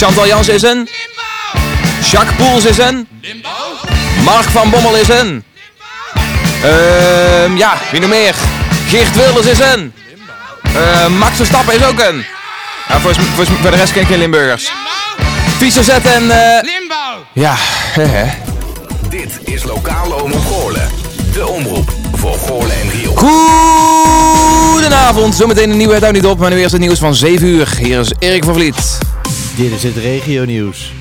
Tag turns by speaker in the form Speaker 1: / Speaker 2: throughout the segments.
Speaker 1: Chantal Jans is een. Jacques Poels is een. Mark van Bommel is een. Ehm ja, wie nog meer? Geert Wilders is een. Uh, Max Verstappen is ook een. Ja, voor, voor, voor de rest ken ik geen Limburgers. Fischer zet en... Uh,
Speaker 2: Limbo!
Speaker 1: Ja, hè.
Speaker 3: Dit is Lokale Omroep Goorlen. De omroep voor Goorlen en Riel.
Speaker 1: Goedenavond, zometeen een nieuwe Het niet op, maar nu eerst het nieuws van 7 uur. Hier is Erik van Vliet.
Speaker 4: Dit is het regio nieuws.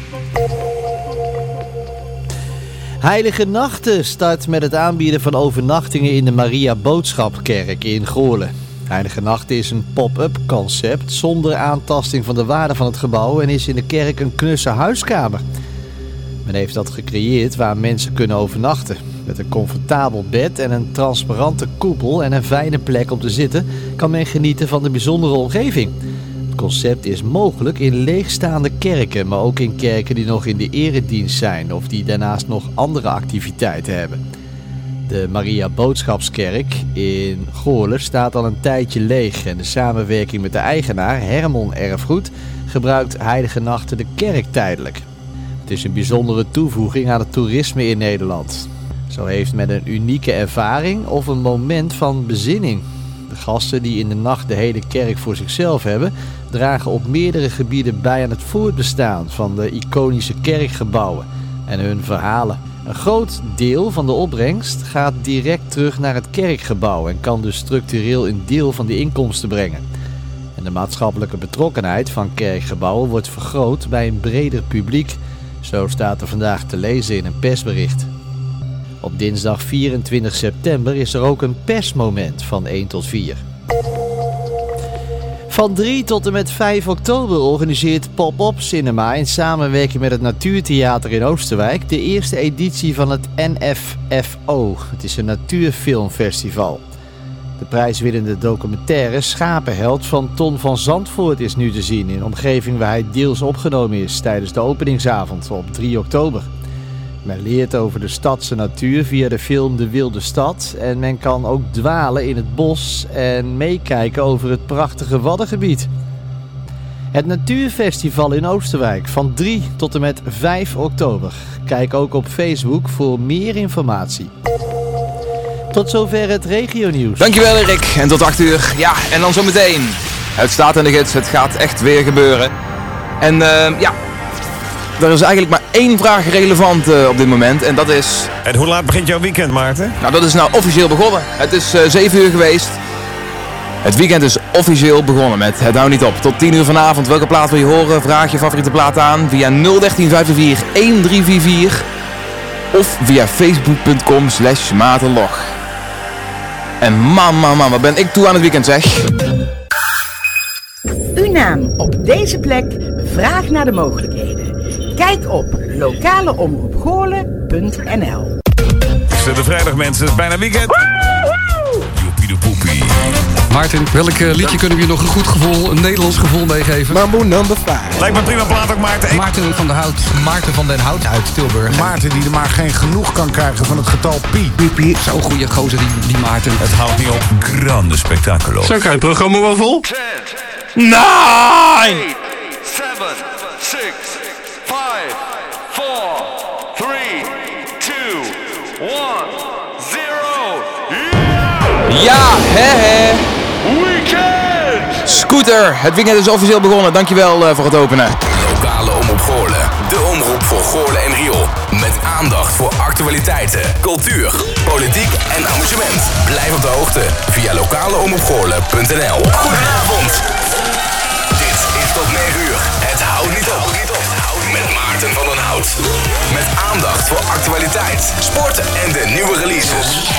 Speaker 4: Heilige Nachten start met het aanbieden van overnachtingen in de Maria Boodschapkerk in Goorlen. Heilige Nachten is een pop-up concept zonder aantasting van de waarde van het gebouw en is in de kerk een knusse huiskamer. Men heeft dat gecreëerd waar mensen kunnen overnachten. Met een comfortabel bed en een transparante koepel en een fijne plek om te zitten kan men genieten van de bijzondere omgeving. Concept is mogelijk in leegstaande kerken, maar ook in kerken die nog in de eredienst zijn of die daarnaast nog andere activiteiten hebben. De Maria Boodschapskerk in Goorlen staat al een tijdje leeg en de samenwerking met de eigenaar Hermon Erfgoed gebruikt Heilige Nachten de kerk tijdelijk. Het is een bijzondere toevoeging aan het toerisme in Nederland. Zo heeft men een unieke ervaring of een moment van bezinning. De gasten die in de nacht de hele kerk voor zichzelf hebben, dragen op meerdere gebieden bij aan het voortbestaan van de iconische kerkgebouwen en hun verhalen. Een groot deel van de opbrengst gaat direct terug naar het kerkgebouw en kan dus structureel een deel van de inkomsten brengen. En de maatschappelijke betrokkenheid van kerkgebouwen wordt vergroot bij een breder publiek. Zo staat er vandaag te lezen in een persbericht. Op dinsdag 24 september is er ook een persmoment van 1 tot 4. Van 3 tot en met 5 oktober organiseert Pop-Up Cinema in samenwerking met het Natuurtheater in Oosterwijk de eerste editie van het NFFO. Het is een natuurfilmfestival. De prijswinnende documentaire Schapenheld van Ton van Zandvoort is nu te zien in de omgeving waar hij deels opgenomen is tijdens de openingsavond op 3 oktober. Men leert over de stadse natuur via de film De Wilde Stad. En men kan ook dwalen in het bos en meekijken over het prachtige Waddengebied. Het Natuurfestival in Oosterwijk van 3 tot en met 5 oktober. Kijk ook op Facebook voor meer informatie. Tot zover het regionieuws.
Speaker 1: Dankjewel Erik. En tot 8 uur. Ja, en dan zometeen. Het staat in de gids. Het gaat echt weer gebeuren. En uh, ja, er is eigenlijk maar één vraag relevant uh, op dit moment en dat is...
Speaker 5: En hoe laat begint jouw weekend, Maarten?
Speaker 1: Nou, dat is nou officieel begonnen. Het is uh, 7 uur geweest. Het weekend is officieel begonnen met Het Hou Niet Op. Tot 10 uur vanavond. Welke plaat wil je horen? Vraag je favoriete plaat aan via 01354 1344 of via facebook.com slash matenlog. En man, man, man, wat ben ik toe aan het weekend zeg.
Speaker 6: Uw naam op deze plek, vraag naar de mogelijkheden. Kijk op lokaleomroepgoorlen.nl
Speaker 5: de vrijdag mensen, het is bijna weekend. Joepie de poepie.
Speaker 7: Maarten, welk uh, liedje kunnen we je nog een goed gevoel, een Nederlands gevoel meegeven?
Speaker 8: Mambo number 5.
Speaker 5: Lijkt me prima plaat ook Maarten.
Speaker 7: Maarten van der Hout.
Speaker 9: Maarten van den Hout uit Tilburg.
Speaker 8: Maarten die er maar geen genoeg kan krijgen van het getal pi.
Speaker 7: Piep, piep. Zo'n goede gozer die, die Maarten.
Speaker 5: Het houdt niet op. Grande spectaculo.
Speaker 7: Zo je het programma wel vol.
Speaker 1: 10,
Speaker 7: 9,
Speaker 1: 8, 7, 6, 5, 4, 3, 2, 1, 0. Ja, hè hè. Weekend! Scooter, het weekend is officieel begonnen. Dankjewel uh, voor het openen.
Speaker 3: Lokale Omroep Goorlen. De omroep voor Goorlen en Riool. Met aandacht voor actualiteiten, cultuur, politiek en amusement. Blijf op de hoogte via lokaleomroepgoorlen.nl Goedenavond. Dit is tot 9 uur. Maarten van den Hout. Met aandacht voor actualiteit, sport en de nieuwe releases.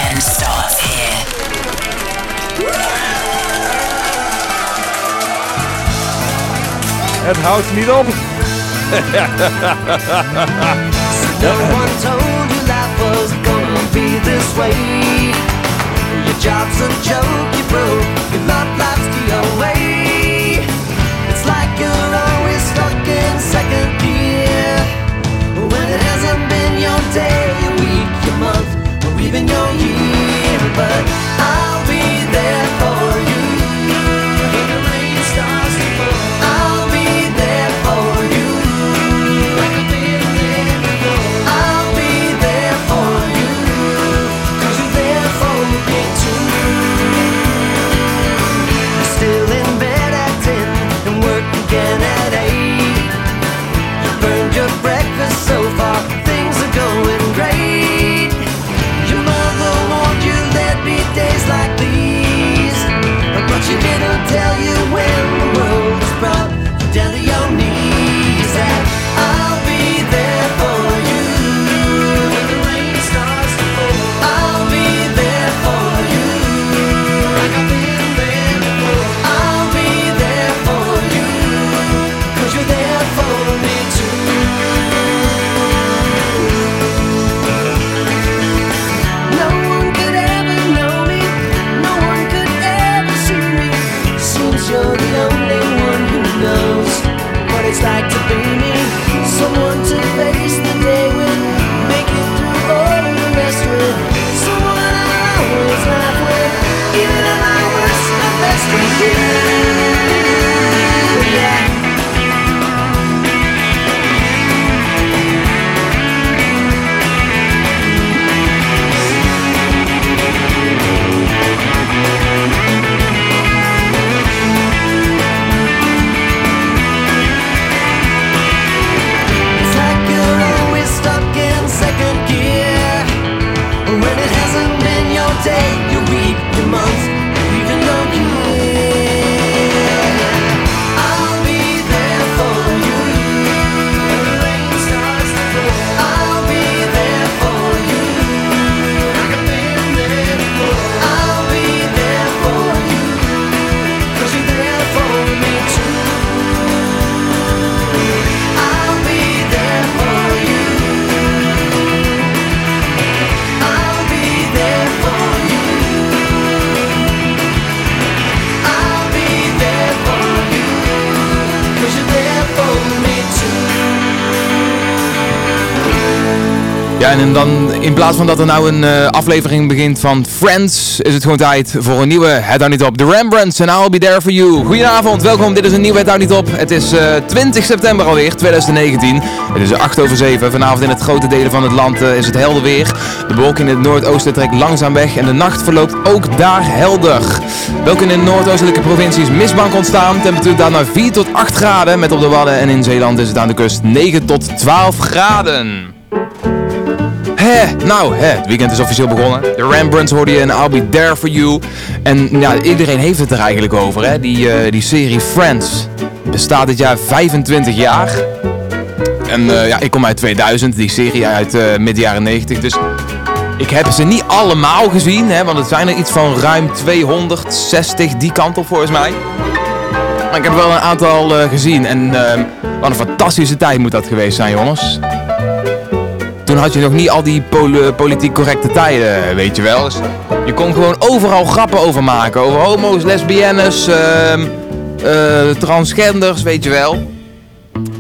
Speaker 10: Het houdt niet op.
Speaker 11: No one told you life was gonna be this way. Your job's a joke, you broke. Your love life's the away. Even your year. But I'll
Speaker 1: Ja, en dan in plaats van dat er nou een eh, aflevering begint van Friends, is het gewoon tijd voor een nieuwe Het Houdt Niet Op. The Rembrandts en I'll Be There For You. Goedenavond, welkom. Dit is een nieuwe Het Houdt Niet Op. Het is eh, 20 september alweer, 2019. Het is 8 over 7. Vanavond in het grote delen van het land eh, is het helder weer. De bewolking in het noordoosten trekt langzaam weg en de nacht verloopt ook daar helder. Welke in de noordoostelijke provincies mistbank ontstaan. Temperatuur daar naar 4 tot 8 graden. Met op de Wadden en in Zeeland is het aan de kust 9 tot 12 graden. Nou, hè, het weekend is officieel begonnen. De Rembrandts hoorde je en I'll Be There For You. En ja, iedereen heeft het er eigenlijk over, hè. Die, eh, die serie Friends bestaat dit jaar 25 jaar. En eh, ja, ik kom uit 2000, die serie uit eh midden jaren 90. Dus ik heb ze niet allemaal gezien, hè, want het zijn er iets van ruim 260 die kant op volgens mij. Maar ik heb wel een aantal gezien en wat een fantastische tijd moet dat geweest zijn, jongens. Toen had je nog niet al die pol- politiek correcte tijden, weet je wel. Dus je kon gewoon overal grappen over maken. Over homo's, lesbiennes, ehm, eh, transgenders, weet je wel.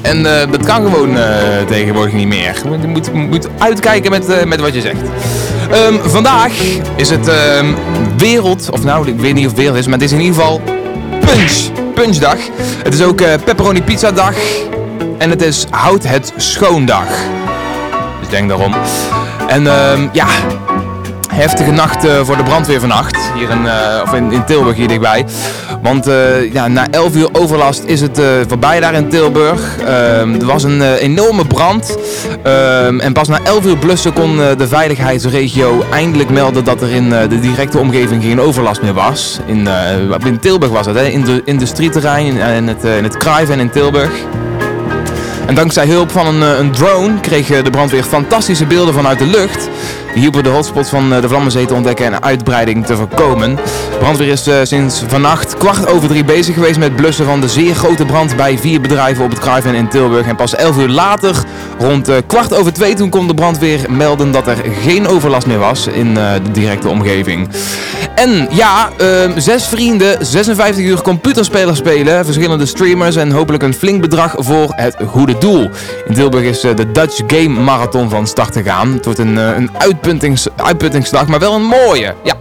Speaker 1: En eh, dat kan gewoon eh, tegenwoordig niet meer. Je moet, moet, uitkijken met, met wat je zegt. Ehm, vandaag is het ehm, wereld, of nou, ik weet niet of wereld is, maar het is in ieder geval Punch. Punchdag. Het is ook pepperoni pizza dag. En het is houd het schoondag. Denk daarom. En ehm, ja, heftige nacht eh, voor de brandweer vannacht. Hier in, eh, of in, in Tilburg hier dichtbij. Want eh, ja, na 11 uur overlast is het voorbij daar in Tilburg. Ehm, er was een enorme brand. Ehm, en pas na 11 uur blussen kon de veiligheidsregio eindelijk melden dat er in de directe omgeving geen overlast meer was. In, in Tilburg was het, hè? In de industrieterrein in, het, in het en in Tilburg. En dankzij hulp van een, eh, een drone kreeg eh, de brandweer fantastische beelden vanuit de lucht. Die hielpen de hotspot van eh, de Vlammenzee te ontdekken en uitbreiding te voorkomen. Brandweer is sinds vannacht kwart over drie bezig geweest met blussen van de zeer grote brand bij vier bedrijven op het Kruiven in Tilburg. En pas elf uur later, rond kwart over twee, toen kon de brandweer melden dat er geen overlast meer was in de directe omgeving. En ja, ehm, zes vrienden, 56 uur computerspelers spelen, verschillende streamers en hopelijk een flink bedrag voor het goede doel. In Tilburg is eh, de Dutch Game Marathon van start gegaan. Het wordt een, eh, een uitpuntings, uitputtingsdag, maar wel een mooie. Ja.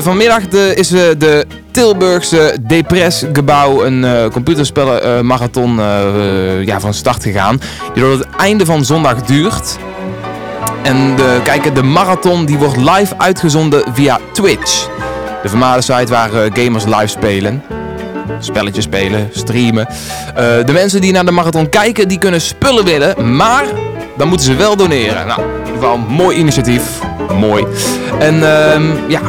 Speaker 1: Vanmiddag is eh, de Tilburgse Depres gebouw een computerspellen marathon eh, eh, ja, van start gegaan. Die tot het einde van zondag duurt. En de, kijk, de marathon die wordt live uitgezonden via Twitch. De vermaarde site waar eh, gamers live spelen. Spelletjes spelen, streamen. Eh, de mensen die naar de marathon kijken, die kunnen spullen willen. Maar dan moeten ze wel doneren. Nou, in ieder geval een mooi initiatief. Mooi. En ehm, ja,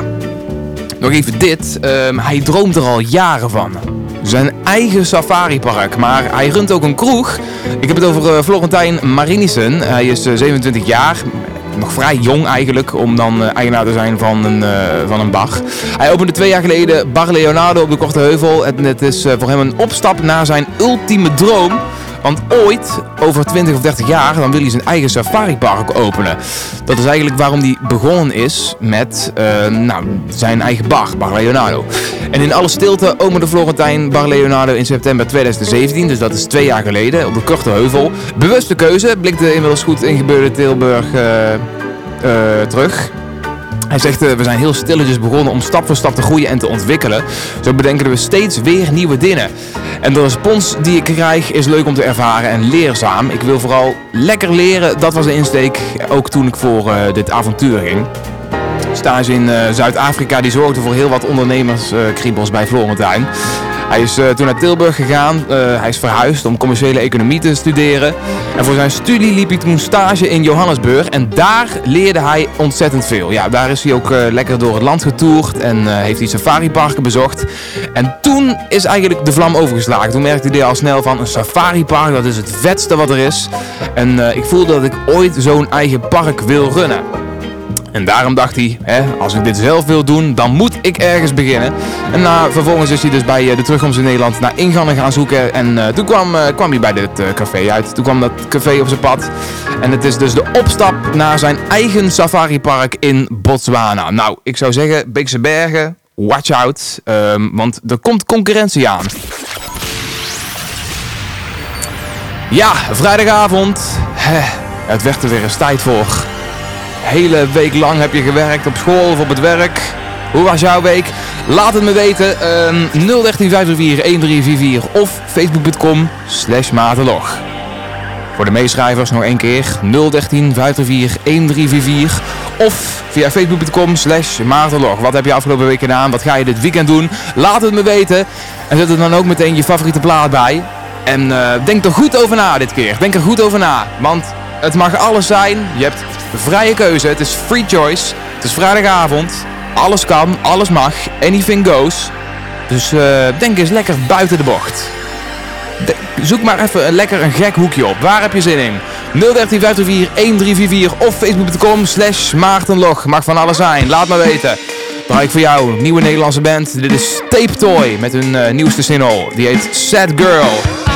Speaker 1: nog even dit. Ehm, hij droomt er al jaren van. Zijn eigen safaripark, maar hij runt ook een kroeg. Ik heb het over eh, Florentijn Marinissen. Hij is eh, 27 jaar. Nog vrij jong eigenlijk om dan eh, eigenaar te zijn van een, eh, van een bar. Hij opende twee jaar geleden Bar Leonardo op de Korte Heuvel. Het, is eh, voor hem een opstap naar zijn ultieme droom. Want ooit, over 20 of 30 jaar, dan wil hij zijn eigen safaripark openen. Dat is eigenlijk waarom hij begonnen is met eh, nou, zijn eigen bar, Bar Leonardo. En in alle stilte opende Florentijn Bar Leonardo in september 2017, dus dat is twee jaar geleden, op de Korte Heuvel. Bewuste keuze, blikte inmiddels goed ingebeurde Tilburg eh, eh, terug. Hij zegt, eh, we zijn heel stilletjes begonnen om stap voor stap te groeien en te ontwikkelen. Zo bedenken we steeds weer nieuwe dingen. En de respons die ik krijg is leuk om te ervaren en leerzaam. Ik wil vooral lekker leren, dat was de insteek, ook toen ik voor eh, dit avontuur ging. Stage in eh, Zuid-Afrika die zorgde voor heel wat ondernemerskriebels bij Florentijn. Hij is eh, toen naar Tilburg gegaan. Eh, hij is verhuisd om commerciële economie te studeren. En voor zijn studie liep hij toen stage in Johannesburg. En daar leerde hij ontzettend veel. Ja, daar is hij ook eh, lekker door het land getoerd. En heeft hij safariparken bezocht. En toen is eigenlijk de vlam overgeslagen. Toen merkte hij al snel van een safaripark, dat is het vetste wat er is. En ik voelde dat ik ooit zo'n eigen park wil runnen. En daarom dacht hij, hè, als ik dit zelf wil doen, dan moet ik ergens beginnen. En na, vervolgens is hij dus bij eh, de terugkomst in Nederland naar ingangen gaan zoeken. En eh, toen kwam, eh, kwam hij bij dit café uit. Toen kwam dat café op zijn pad. En het is dus de opstap naar zijn eigen safaripark in Botswana. Nou, ik zou zeggen, Beekse Bergen, watch out. ehm, want er komt concurrentie aan. Ja, vrijdagavond. Het werd er weer eens tijd voor. Hele week lang heb je gewerkt op school of op het werk. Hoe was jouw week? Laat het me weten. Ehm 013 534 1344 of facebook.com slash. Voor de meeschrijvers nog één keer 013 534 1344 of via facebook.com slash. Wat heb je afgelopen week gedaan? Wat ga je dit weekend doen? Laat het me weten. En zet er dan ook meteen je favoriete plaat bij. En eh, denk er goed over na dit keer. Denk er goed over na. Want het mag alles zijn. Je hebt vrije keuze. Het is free choice. Het is vrijdagavond. Alles kan, alles mag. Anything goes. Dus eh, denk eens lekker buiten de bocht. Zoek maar even een lekker een gek hoekje op. Waar heb je zin in? 013 534 1344 of facebook.com slash maartenlog. Mag van alles zijn. Laat maar weten. Draai ik voor jou. Nieuwe Nederlandse band. Dit is Tape Toy met hun eh, nieuwste single. Die heet Sad Girl.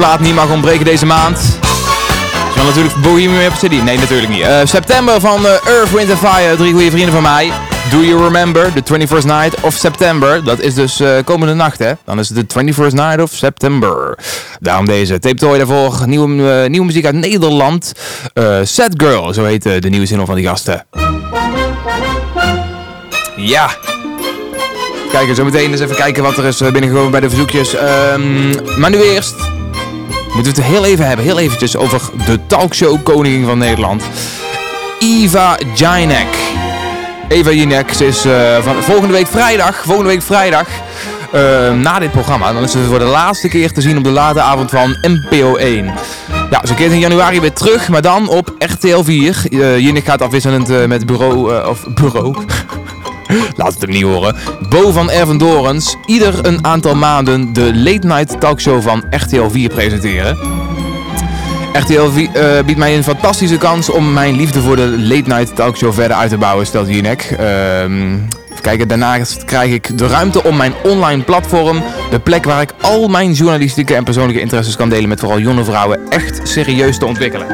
Speaker 1: Plaat niet mag ontbreken deze maand, is dan natuurlijk Bohemian Rhapsody. Nee, natuurlijk niet. Eh, september van eh, Earth, Wind Fire, drie goede vrienden van mij. Do you remember the 21st night of September? Dat is dus eh, komende nacht, hè? Dan is het de 21st night of September. Daarom deze. Tape Toy daarvoor. Nieuwe, nieuwe muziek uit Nederland. Eh Sad Girl, zo heet de nieuwe single van die gasten. Ja. Kijken, zo meteen eens even kijken wat er is binnengekomen bij de verzoekjes. Ehm, maar nu eerst moeten we het heel even hebben, heel eventjes over de talkshow koningin van Nederland. Eva Jinek. Eva Jinek, ze is eh, van volgende week vrijdag, volgende week vrijdag, eh, na dit programma, dan is ze voor de laatste keer te zien op de late avond van NPO 1. Ja, ze keert in januari weer terug, maar dan op RTL 4. Eh Jinek gaat afwisselend met bureau, of bureau, Laat het hem niet horen. Bo van Ervendorens. Ieder een aantal maanden de late night talkshow van RTL 4 presenteren. RTL 4, eh, biedt mij een fantastische kans om mijn liefde voor de late night talkshow verder uit te bouwen, stelt Jinek. Ehm even kijken, daarnaast krijg ik de ruimte om mijn online platform, de plek waar ik al mijn journalistieke en persoonlijke interesses kan delen met vooral jonge vrouwen, echt serieus te ontwikkelen.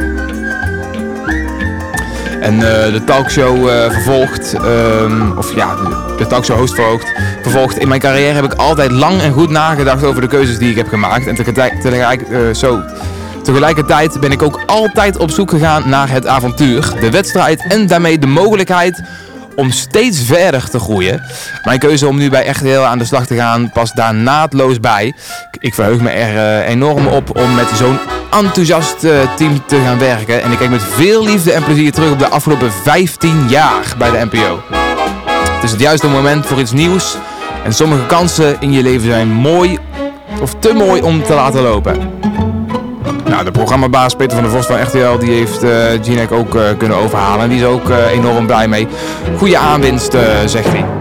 Speaker 1: En eh, de talkshow eh, vervolgt, ehm, of ja, de, talkshow host vervolgt, vervolgt. In mijn carrière heb ik altijd lang en goed nagedacht over de keuzes die ik heb gemaakt. En tegelijk, tegelijk, eh, zo, tegelijkertijd ben ik ook altijd op zoek gegaan naar het avontuur, de wedstrijd en daarmee de mogelijkheid om steeds verder te groeien. Mijn keuze om nu bij RTL aan de slag te gaan past daar naadloos bij. Ik verheug me er eh, enorm op om met zo'n enthousiast eh, team te gaan werken. En ik kijk met veel liefde en plezier terug op de afgelopen 15 jaar bij de NPO. Het is het juiste moment voor iets nieuws. En sommige kansen in je leven zijn mooi of te mooi om te laten lopen. Nou, de programmabaas Peter van der Vos van RTL die heeft Jinek ook eh, kunnen overhalen. En die is ook eh, enorm blij mee. Goede aanwinst, zegt hij.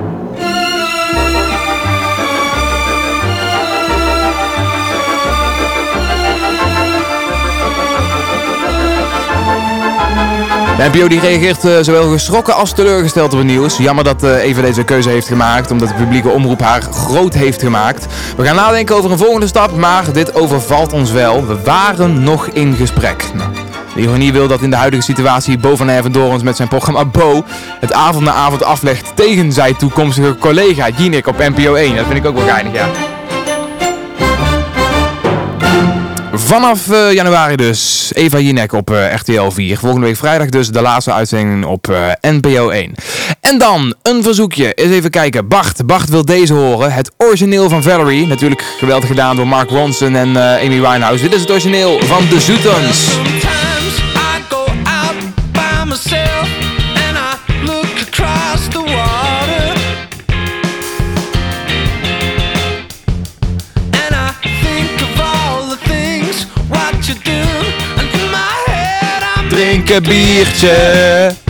Speaker 1: De NPO die reageert eh, zowel geschrokken als teleurgesteld op het nieuws. Jammer dat eh, Eva deze keuze heeft gemaakt, omdat de publieke omroep haar groot heeft gemaakt. We gaan nadenken over een volgende stap, maar dit overvalt ons wel. We waren nog in gesprek. Nou, de ironie wil dat in de huidige situatie Bo van Ervendorens met zijn programma Bo het avond na avond aflegt tegen zijn toekomstige collega Jinek op NPO 1. Dat vind ik ook wel geinig, ja. Vanaf eh, januari dus Eva Jinek op eh, RTL 4. Volgende week vrijdag dus de laatste uitzending op eh, NPO 1. En dan een verzoekje. Eens even kijken. Bart. Bart wil deze horen. Het origineel van Valerie. Natuurlijk geweldig gedaan door Mark Ronson en Amy Winehouse. Dit is het origineel van The Zootons.
Speaker 11: I'm
Speaker 1: Drink een biertje.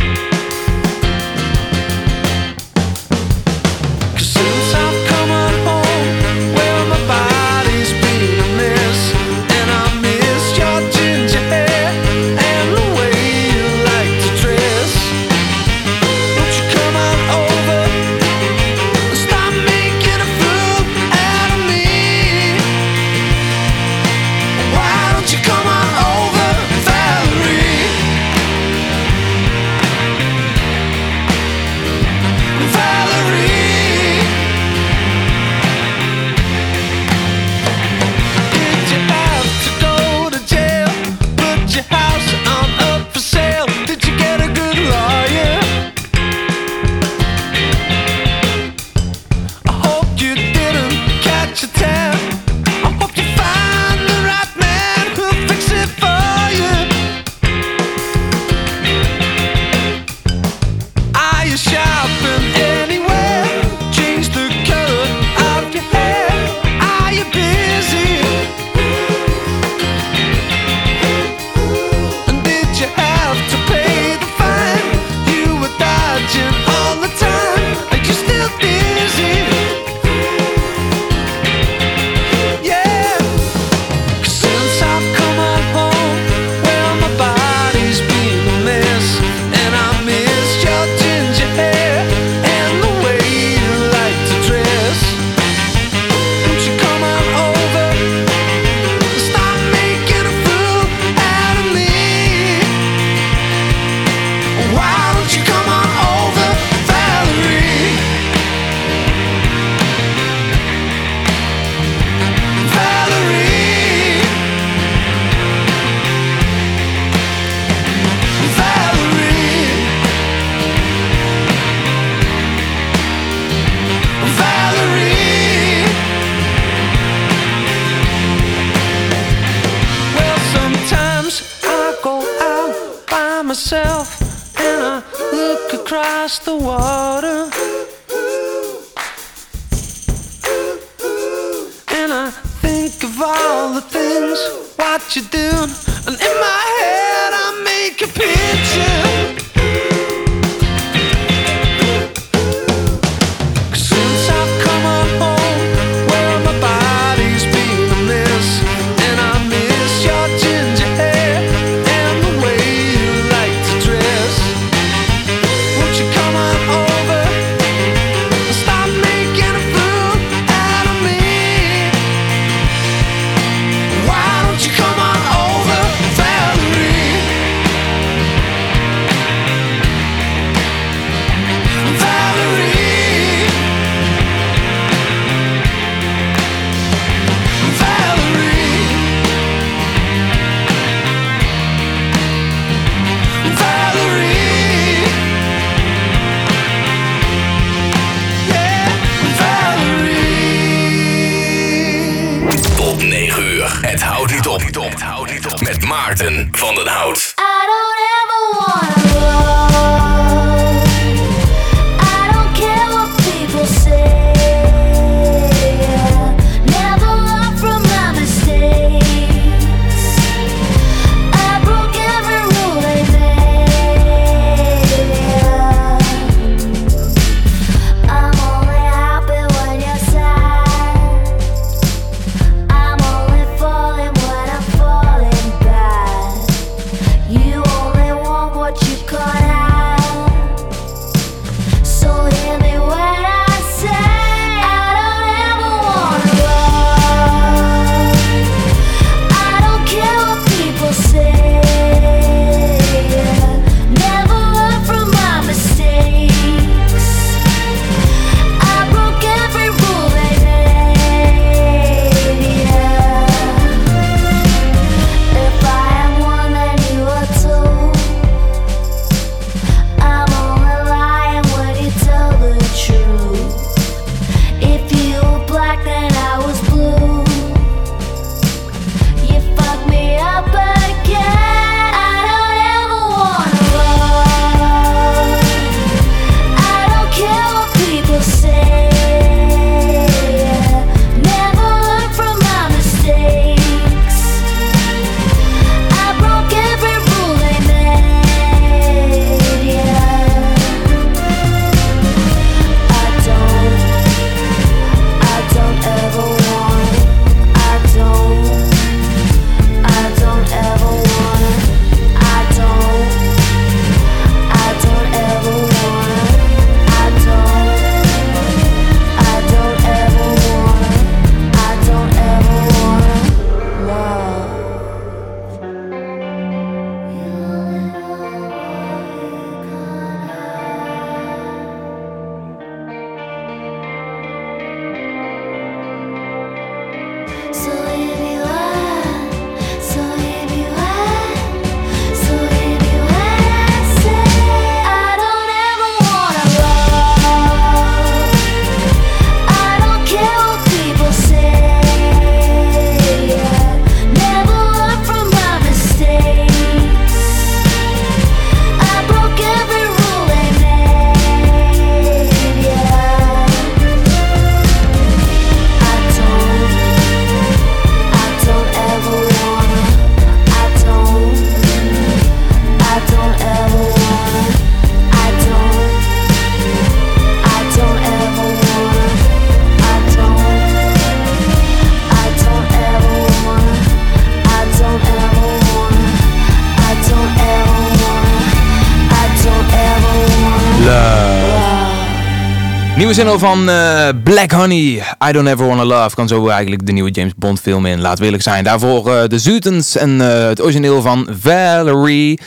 Speaker 1: single van eh, Black Honey, I Don't Ever Wanna Love, kan zo eigenlijk de nieuwe James Bond film in. Laat eerlijk zijn. Daarvoor eh, de Zutens en uh, het origineel van Valerie.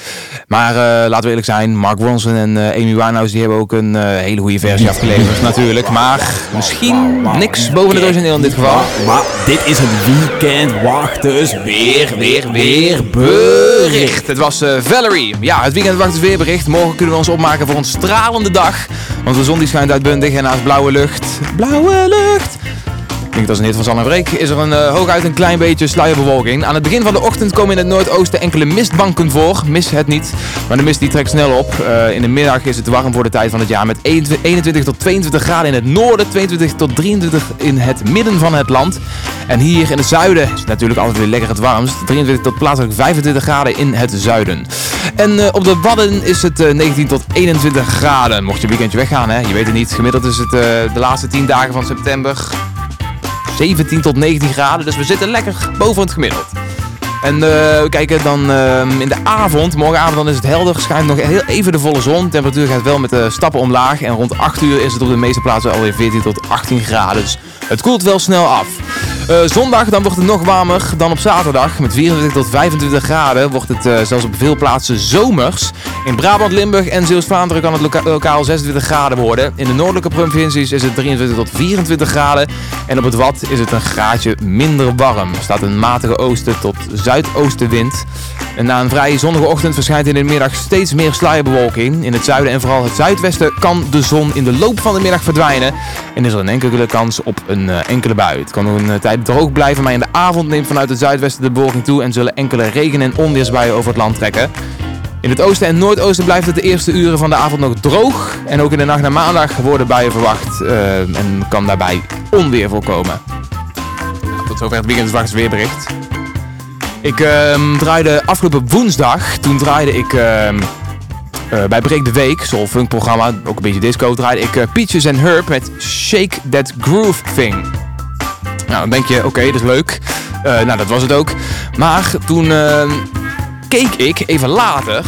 Speaker 1: Maar laten we eerlijk zijn, Mark Ronson en Amy Winehouse die hebben ook een hele goede versie afgeleverd natuurlijk. Maar misschien niks boven het origineel in dit geval.
Speaker 10: Maar dit is het weekend wachters dus. weer, weer, weer
Speaker 1: bericht. Het was Valerie. Ja, het weekend wachters dus weer bericht. Morgen kunnen we ons opmaken voor een stralende dag. Want de zon die schijnt uitbundig en naast blauwe lucht. Blauwe lucht Klinkt als een hit van Sanne. Is er een, eh, hooguit een klein beetje sluierbewolking. Aan het begin van de ochtend komen in het noordoosten enkele mistbanken voor. Mis het niet, maar de mist die trekt snel op. Eh, in de middag is het warm voor de tijd van het jaar met 21 21 tot 22 graden in het noorden, 22 tot 23 in het midden van het land. En hier in het zuiden is het natuurlijk altijd weer lekker het warmst. 23 tot plaatselijk 25 graden in het zuiden. En eh, op de Wadden is het eh, 19 tot 21 graden. Mocht je weekendje weggaan, hè? je weet het niet. Gemiddeld is het de laatste 10 dagen van september 17 tot 19 graden. Dus we zitten lekker boven het gemiddeld. En eh, we kijken dan ehm, in de avond, morgenavond dan is het helder, schijnt nog heel even de volle zon. De temperatuur gaat wel met de stappen omlaag en rond 8 uur is het op de meeste plaatsen alweer 14 tot 18 graden. Dus het koelt wel snel af. Eh, zondag dan wordt het nog warmer dan op zaterdag. Met 24 tot 25 graden wordt het eh, zelfs op veel plaatsen zomers. In Brabant, Limburg en Zeeuws-Vlaanderen kan het loka- lokaal 26 graden worden. In de noordelijke provincies is het 23 tot 24 graden. En op het Wad is het een graadje minder warm. Er staat een matige oosten tot zuidoostenwind. En na een vrij zonnige ochtend verschijnt in de middag steeds meer sluierbewolking. In het zuiden en vooral het zuidwesten kan de zon in de loop van de middag verdwijnen. En is er een enkele kans op een eh, enkele bui. Het kan nog een eh, tijd droog blijven, maar in de avond neemt vanuit het zuidwesten de bewolking toe. En zullen enkele regen- en onweersbuien over het land trekken. In het oosten en noordoosten blijft het de eerste uren van de avond nog droog. En ook in de nacht naar maandag worden buien verwacht. eh, en kan daarbij onweer voorkomen. Tot zover het weekendwachts weerbericht. Ik ehm, draaide afgelopen woensdag, toen draaide ik ehm, eh, bij Break de Week, zo'n funkprogramma, ook een beetje disco, draaide ik eh, Peaches and Herb met Shake That Groove Thing. Nou, dan denk je, oké, dat is leuk. Eh, nou, dat was het ook. Maar toen ehm, keek ik even later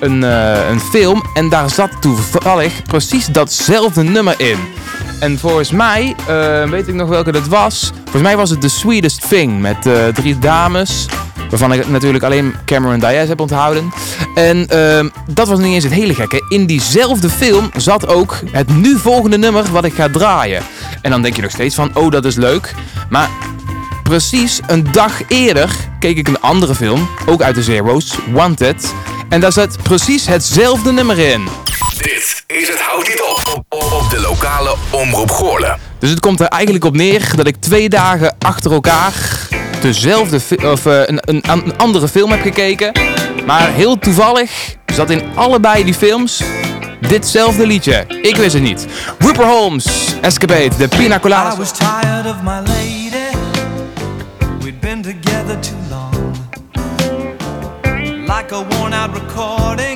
Speaker 1: een, een film en daar zat toevallig precies datzelfde nummer in. En volgens mij, eh, weet ik nog welke dat was. Volgens mij was het The Sweetest Thing met eh, drie dames. Waarvan ik natuurlijk alleen Cameron Diaz heb onthouden. En ehm, dat was niet eens het hele gekke. In diezelfde film zat ook het nu volgende nummer wat ik ga draaien. En dan denk je nog steeds van, oh dat is leuk. Maar precies een dag eerder keek ik een andere film, ook uit de Zero's, Wanted. En daar zat precies hetzelfde nummer in.
Speaker 3: Dit is het Houd Niet Op op, de lokale Omroep Goorlen.
Speaker 1: Dus het komt er eigenlijk op neer dat ik twee dagen achter elkaar dezelfde of, eh, een, een, een andere film heb gekeken. Maar heel toevallig zat in allebei die films ditzelfde liedje. Ik wist het niet. Rupert Holmes, Escapade, de Pina
Speaker 12: I
Speaker 1: Coladas.
Speaker 12: was tired of my lady. We'd been together too long. Like a worn out recording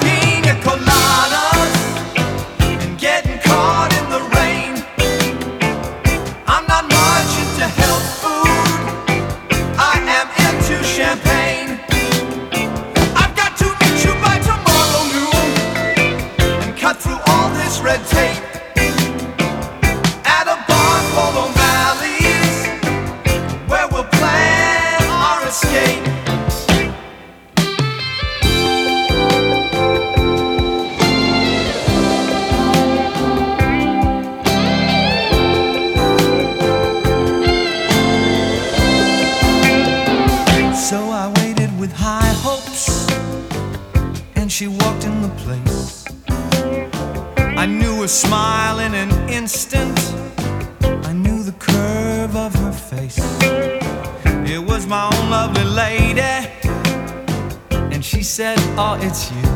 Speaker 12: Oh,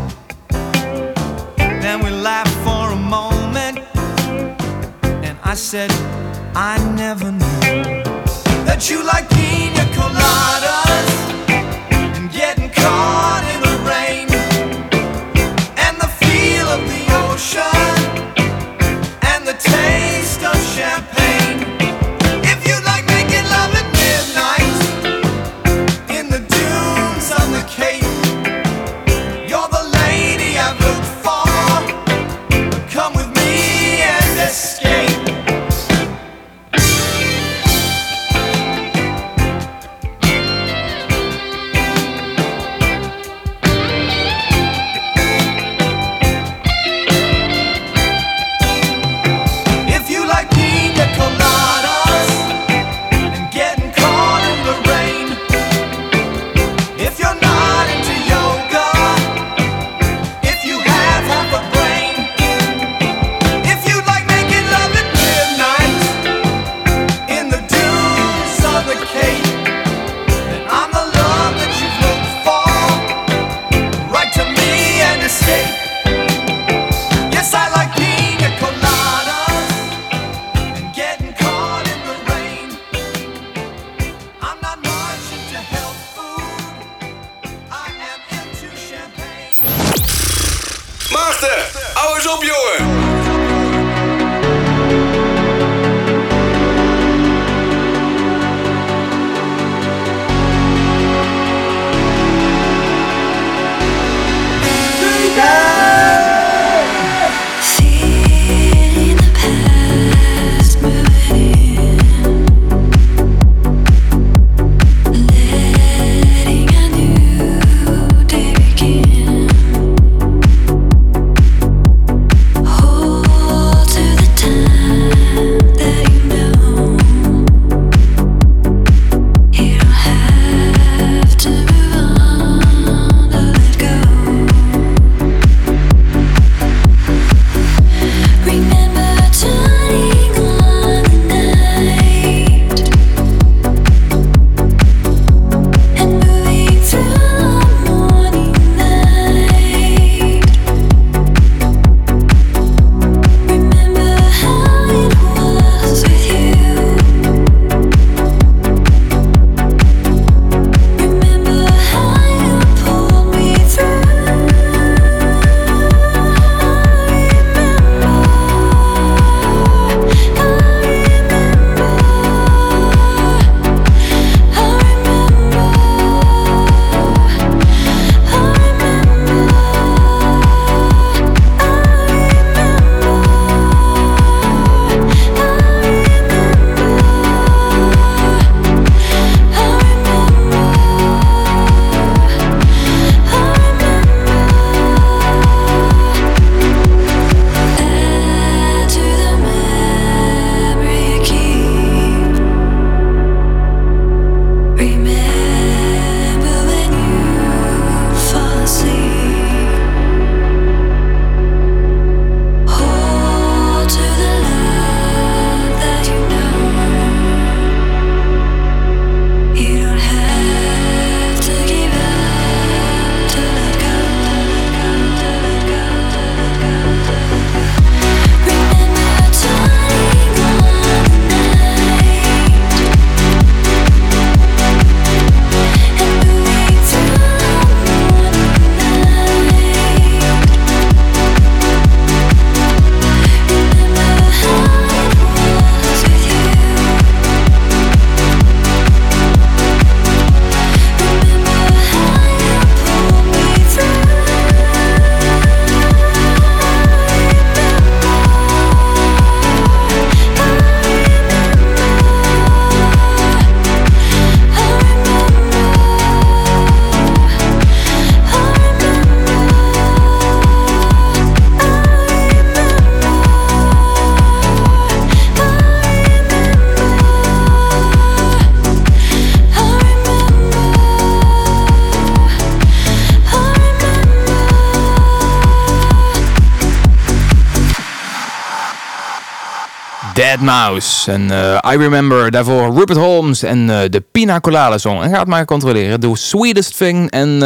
Speaker 1: Mouse. En eh, I Remember, daarvoor Rupert Holmes en eh, de Pina Colada Song. En ga het maar controleren. The Sweetest Thing en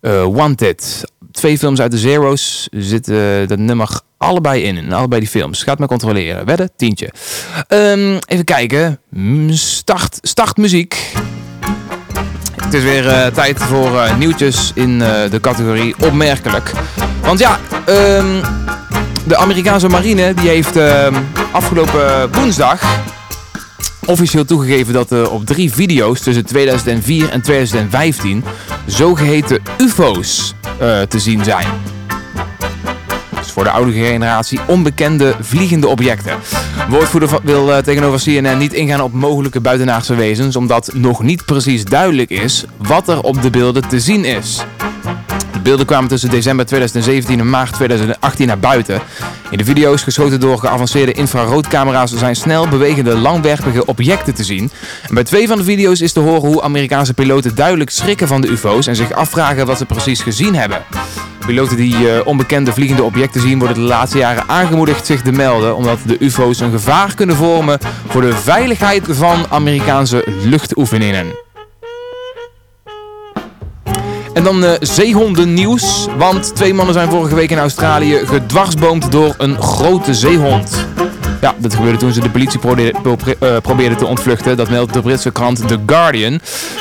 Speaker 1: eh, Wanted. Twee films uit de Zero's zitten dat nummer allebei in. Allebei die films. Ga het maar controleren. Wedden? Tientje. Ehm, even kijken. Start, start muziek. Het is weer tijd voor nieuwtjes in de categorie opmerkelijk. Want ja, ehm, de Amerikaanse marine die heeft afgelopen woensdag officieel toegegeven dat er op drie video's tussen 2004 en 2015 zogeheten UFO's eh, te zien zijn. Dus voor de oudere generatie onbekende vliegende objecten. Woordvoerder wil eh, tegenover CNN niet ingaan op mogelijke buitenaardse wezens, omdat nog niet precies duidelijk is wat er op de beelden te zien is. De beelden kwamen tussen december 2017 en maart 2018 naar buiten. In de video's, geschoten door geavanceerde infraroodcamera's, zijn snel bewegende langwerpige objecten te zien. En bij twee van de video's is te horen hoe Amerikaanse piloten duidelijk schrikken van de UFO's en zich afvragen wat ze precies gezien hebben. Piloten die eh, onbekende vliegende objecten zien worden de laatste jaren aangemoedigd zich te melden omdat de UFO's een gevaar kunnen vormen voor de veiligheid van Amerikaanse luchtoefeningen. En dan eh zeehondennieuws, want twee mannen zijn vorige week in Australië gedwarsboomd door een grote zeehond. Ja, dat gebeurde toen ze de politie eh, probeerden te ontvluchten. Dat meldt de Britse krant The Guardian.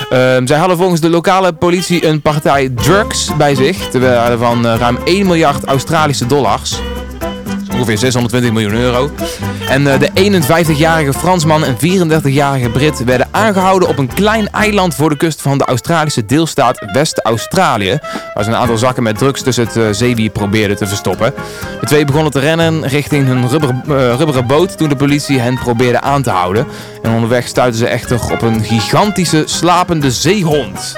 Speaker 1: Ehm, zij hadden volgens de lokale politie een partij drugs bij zich. Ter waarde van eh, ruim 1 miljard Australische dollars. Ongeveer 620 miljoen euro. En eh, de 51-jarige Fransman en 34-jarige Brit werden aangehouden op een klein eiland voor de kust van de Australische deelstaat West-Australië. Waar ze een aantal zakken met drugs tussen het eh, zeewier probeerden te verstoppen. De twee begonnen te rennen richting hun rubber, eh, rubberen boot toen de politie hen probeerde aan te houden. En onderweg stuitten ze echter op een gigantische slapende zeehond.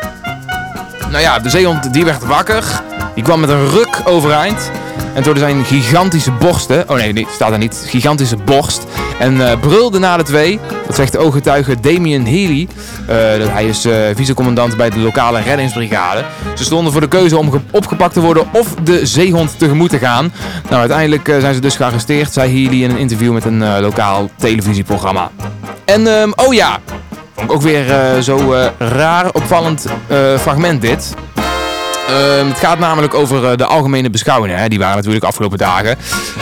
Speaker 1: Nou ja, de zeehond die werd wakker. Die kwam met een ruk overeind. En door zijn gigantische borsten... Oh nee, nee staat er niet. Gigantische borst. En eh, brulde naar de twee. Dat zegt de ooggetuige Damien Healy. Eh, hij is eh vicecommandant bij de lokale reddingsbrigade. Ze stonden voor de keuze om ge- opgepakt te worden of de zeehond tegemoet te gaan. Nou, uiteindelijk zijn ze dus gearresteerd, zei Healy in een interview met een lokaal televisieprogramma. En, ehm, oh ja, ook weer eh, zo eh, raar, opvallend eh, fragment dit. Ehm, het gaat namelijk over de algemene beschouwingen. Hè. Die waren natuurlijk afgelopen dagen.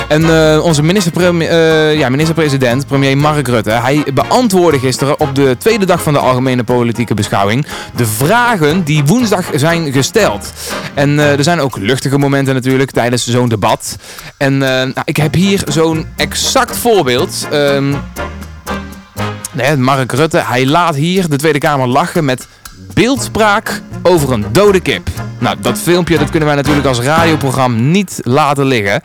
Speaker 1: En onze minister eh, ja, minister-president, premier Mark Rutte, hij beantwoordde gisteren op de tweede dag van de algemene politieke beschouwing de vragen die woensdag zijn gesteld. En er zijn ook luchtige momenten natuurlijk tijdens zo'n debat. En nou, ik heb hier zo'n exact voorbeeld. Nee, Mark Rutte, hij laat hier de Tweede Kamer lachen met beeldspraak over een dode kip. Nou, dat filmpje dat kunnen wij natuurlijk als radioprogramma niet laten liggen.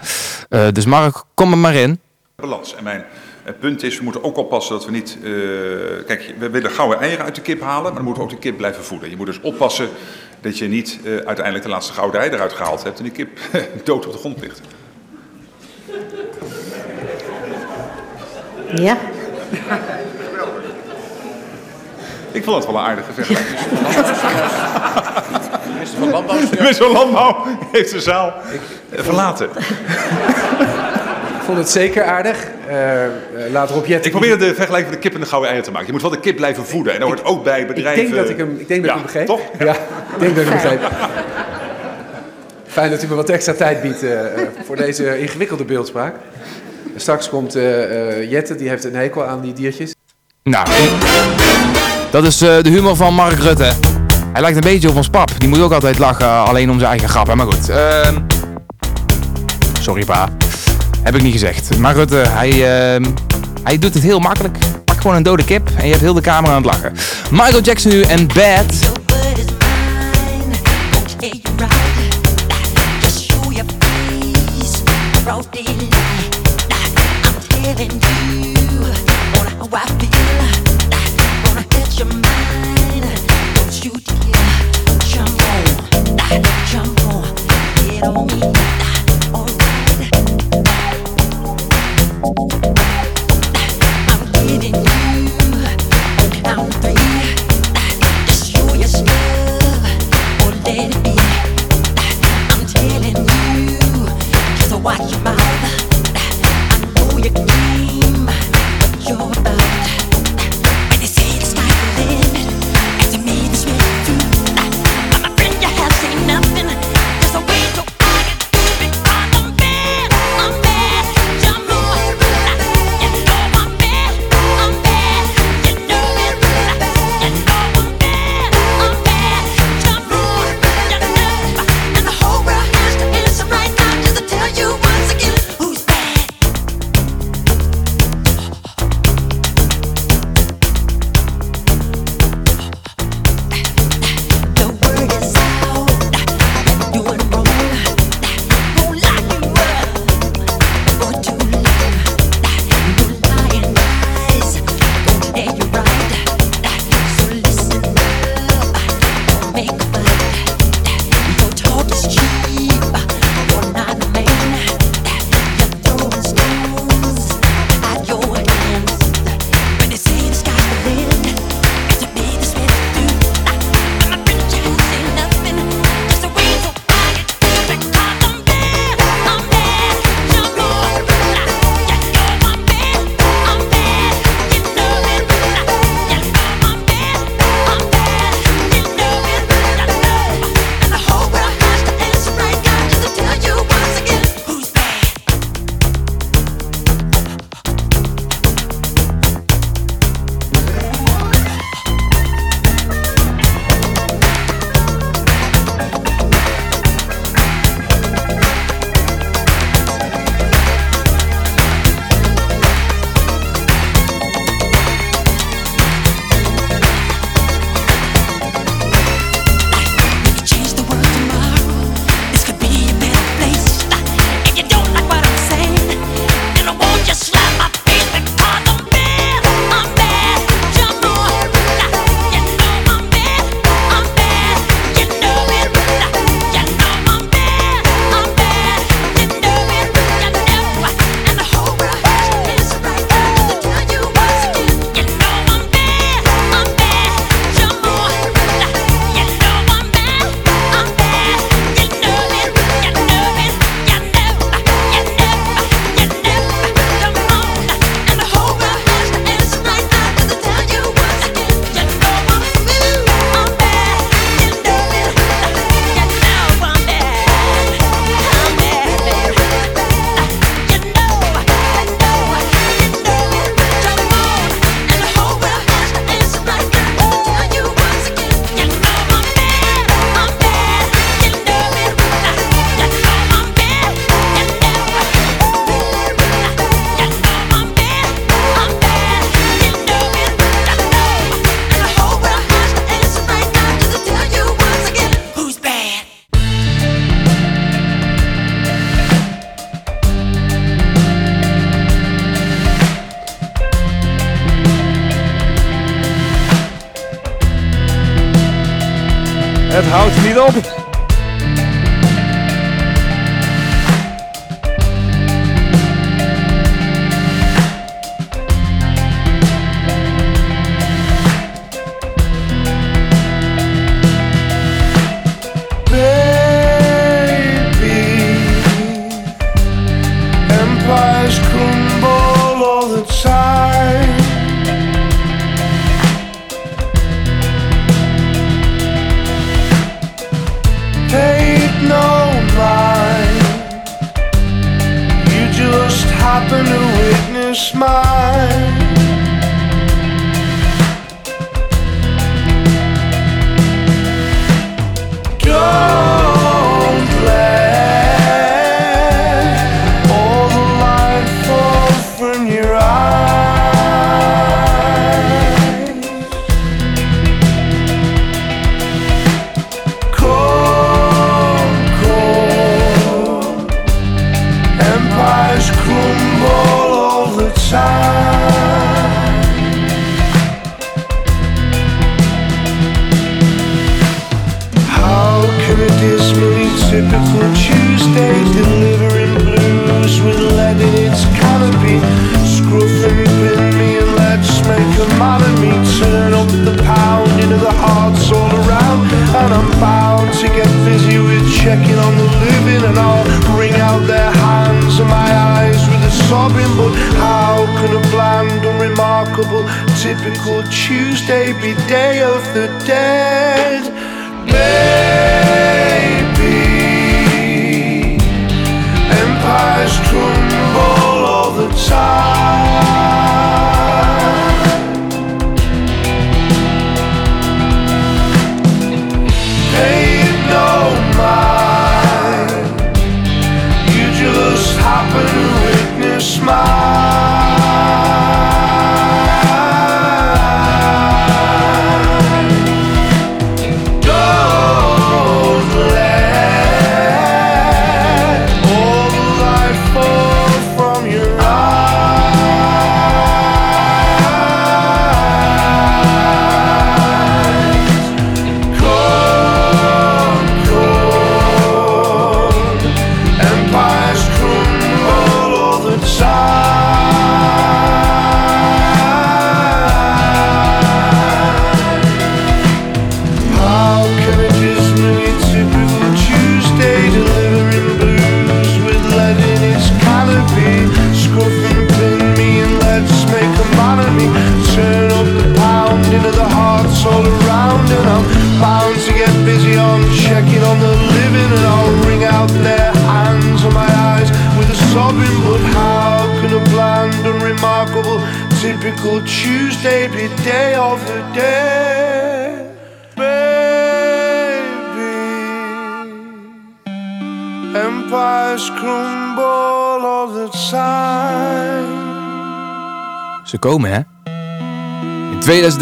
Speaker 1: Eh, dus Mark, kom er maar in.
Speaker 13: balans. En mijn eh, punt is, we moeten ook oppassen dat we niet... eh, kijk, we willen gouden eieren uit de kip halen, maar dan moeten we ook de kip blijven voeden. Je moet dus oppassen dat je niet eh, uiteindelijk de laatste gouden ei eruit gehaald hebt en die kip dood op de grond ligt.
Speaker 6: Ja.
Speaker 13: Ik vond het wel een aardige vergelijking.
Speaker 14: Minister van Landbouw.
Speaker 13: De minister van Landbouw heeft de zaal eh, verlaten.
Speaker 14: Ik vond het zeker aardig. Eh, eh, laat Rob Jetten...
Speaker 13: Ik probeer de vergelijking van de kip en de gouden eieren te maken. Je moet wel de kip blijven voeden. En dat hoort ook bij
Speaker 14: Ik
Speaker 13: bedrijven...
Speaker 14: denk dat ik hem, ik denk dat
Speaker 13: Ja,
Speaker 14: ik hem begreep.
Speaker 13: toch?
Speaker 14: Ja, ik denk dat ik hem begreep. Fijn dat u me wat extra tijd biedt eh, eh, voor deze ingewikkelde beeldspraak. Straks komt eh, eh, Jette, die heeft een hekel aan die diertjes.
Speaker 1: Nou, dat is eh, de humor van Mark Rutte. Hij lijkt een beetje op ons pap. Die moet ook altijd lachen, alleen om zijn eigen grappen. Maar goed. ehm, sorry pa. Heb ik niet gezegd. Maar Rutte, hij, ehm, hij doet het heel makkelijk. Pak gewoon een dode kip en je hebt heel de kamer aan het lachen. Michael Jackson nu en Bad.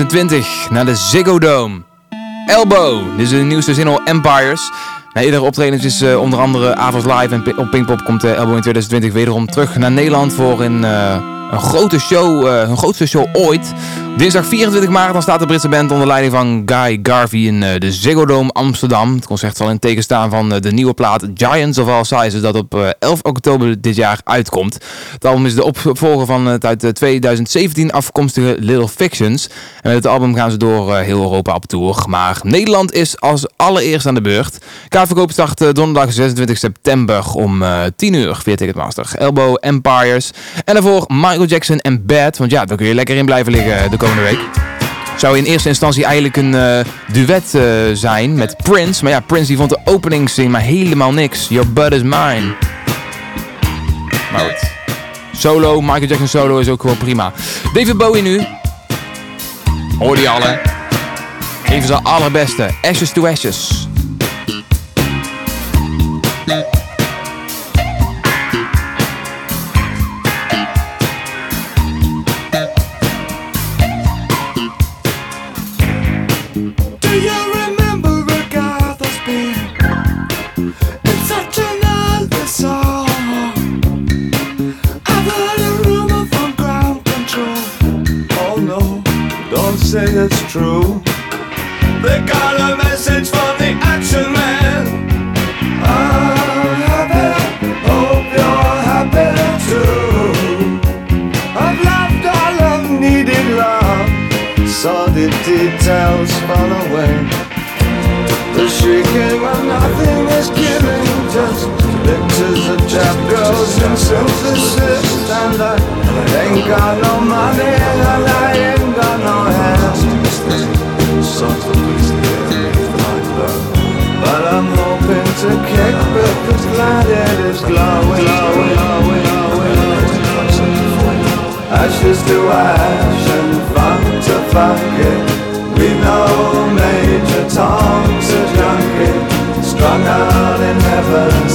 Speaker 1: 2020 naar de Ziggo Dome. Elbow, dit is de nieuwste single Empires. Na eerdere optredens is eh, onder andere Avos Live en op Pinkpop komt eh, Elbow in 2020 wederom terug naar Nederland voor een, eh, een grote show, hun grootste show ooit. Dinsdag 24 maart dan staat de Britse band onder leiding van Guy Garvey in eh, de Ziggo Dome Amsterdam. Het concert zal in teken staan van eh, de nieuwe plaat Giants of All Sizes dat op eh, 11 oktober dit jaar uitkomt. Het album is de opvolger van het uit eh, 2017 afkomstige Little Fictions. En met het album gaan ze door eh, heel Europa op tour. Maar Nederland is als allereerst aan de beurt. Kaartverkoop start eh, donderdag 26 september om eh 10 uur via Ticketmaster. Elbow, Empires en daarvoor Michael Jackson en Bad. Want ja, daar kun je lekker in blijven liggen eh, de komende week. Zou in eerste instantie eigenlijk een eh, duet eh, zijn met Prince. Maar ja, Prince die vond de openingszin maar helemaal niks. Your bud is mine. Maar goed. Solo, Michael Jackson solo is ook gewoon prima. David Bowie nu. Hoor die alle. Even zijn allerbeste. Ashes to Ashes.
Speaker 15: Do ashes to ash and fuck to fuck it. We know Major Tom's a junkie, strung out in
Speaker 1: heaven.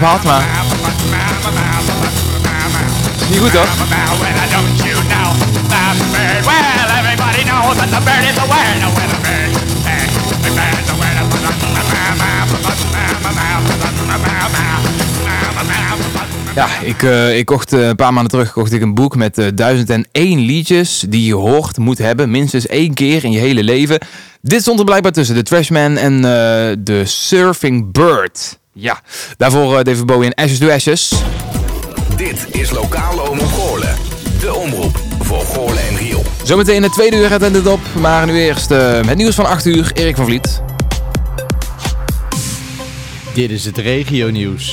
Speaker 1: Had, maar... Niet goed hoor. Ja, ik, eh, ik kocht eh, een paar maanden terug kocht ik een boek met eh 1001 liedjes die je hoort, moet hebben, minstens één keer in je hele leven. Dit stond er blijkbaar tussen, de Trashman en de Surfing Bird. Ja, daarvoor eh, David Bowie en Ashes to Ashes.
Speaker 3: Dit is Lokale Omroep Goorlen. De omroep voor Goorlen en Riel.
Speaker 1: Zometeen in het tweede uur gaat het op, maar nu eerst eh, het nieuws van 8 uur, Erik van Vliet.
Speaker 4: Dit is het regionieuws.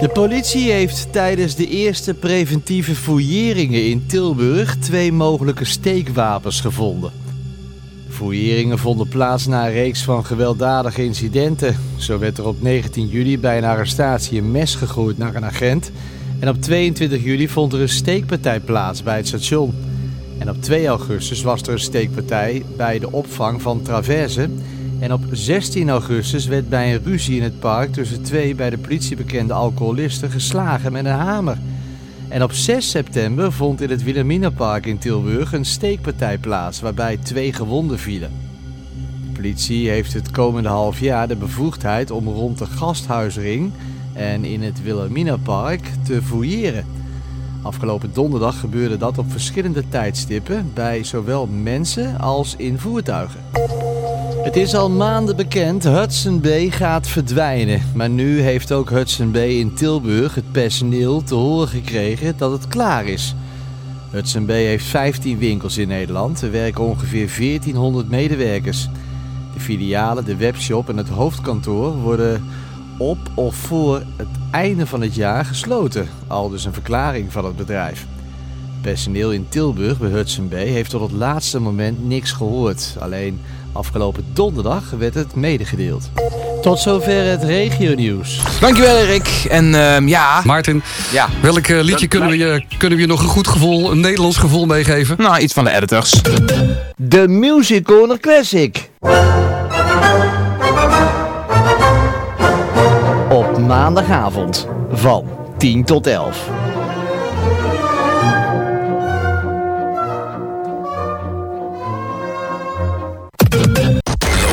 Speaker 4: De politie heeft tijdens de eerste preventieve fouilleringen in Tilburg twee mogelijke steekwapens gevonden. De fouilleringen vonden plaats na een reeks van gewelddadige incidenten. Zo werd er op 19 juli bij een arrestatie een mes gegooid naar een agent. En op 22 juli vond er een steekpartij plaats bij het station. En op 2 augustus was er een steekpartij bij de opvang van Traverse. En op 16 augustus werd bij een ruzie in het park tussen twee bij de politie bekende alcoholisten geslagen met een hamer. En op 6 september vond in het Wilhelminapark in Tilburg een steekpartij plaats waarbij twee gewonden vielen. Politie heeft het komende half jaar de bevoegdheid om rond de gasthuisring en in het Wilhelminapark te fouilleren. Afgelopen donderdag gebeurde dat op verschillende tijdstippen bij zowel mensen als in voertuigen. Het is al maanden bekend, Hudson Bay gaat verdwijnen. Maar nu heeft ook Hudson Bay in Tilburg het personeel te horen gekregen dat het klaar is. Hudson Bay heeft 15 winkels in Nederland. Er werken ongeveer 1400 medewerkers. De filialen, de webshop en het hoofdkantoor worden op of voor het einde van het jaar gesloten. Al dus een verklaring van het bedrijf. Personeel in Tilburg bij Hudson Bay heeft tot het laatste moment niks gehoord. Alleen afgelopen donderdag werd het medegedeeld. Tot zover het regionieuws.
Speaker 1: Dankjewel Erik. En ehm, ja...
Speaker 7: Maarten,
Speaker 1: Ja.
Speaker 7: welk eh, liedje kunnen we, je, kunnen we je nog een goed gevoel, een Nederlands gevoel meegeven?
Speaker 1: Nou, iets van de editors.
Speaker 4: De Music Corner Classic. Maandagavond van 10 tot 11.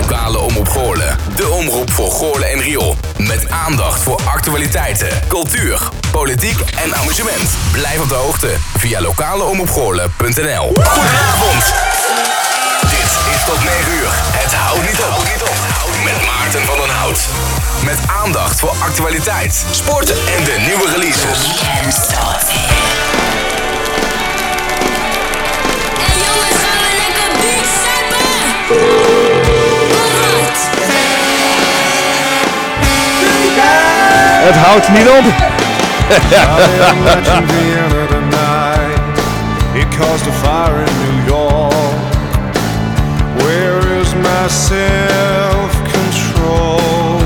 Speaker 3: Lokale Omroep Goorlen. De omroep voor Goorlen en Riool. Met aandacht voor actualiteiten, cultuur, politiek en amusement. Blijf op de hoogte via lokaleomroepgoorlen.nl Goedenavond. Tot 9 uur. Het houdt niet op. Met Maarten van den Hout. Met aandacht voor actualiteit, sport en de nieuwe releases.
Speaker 4: Het houdt niet op.
Speaker 15: my self-control?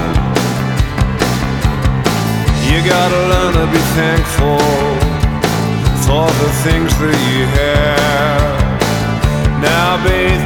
Speaker 15: You gotta learn to be thankful for the things that you have. Now bathe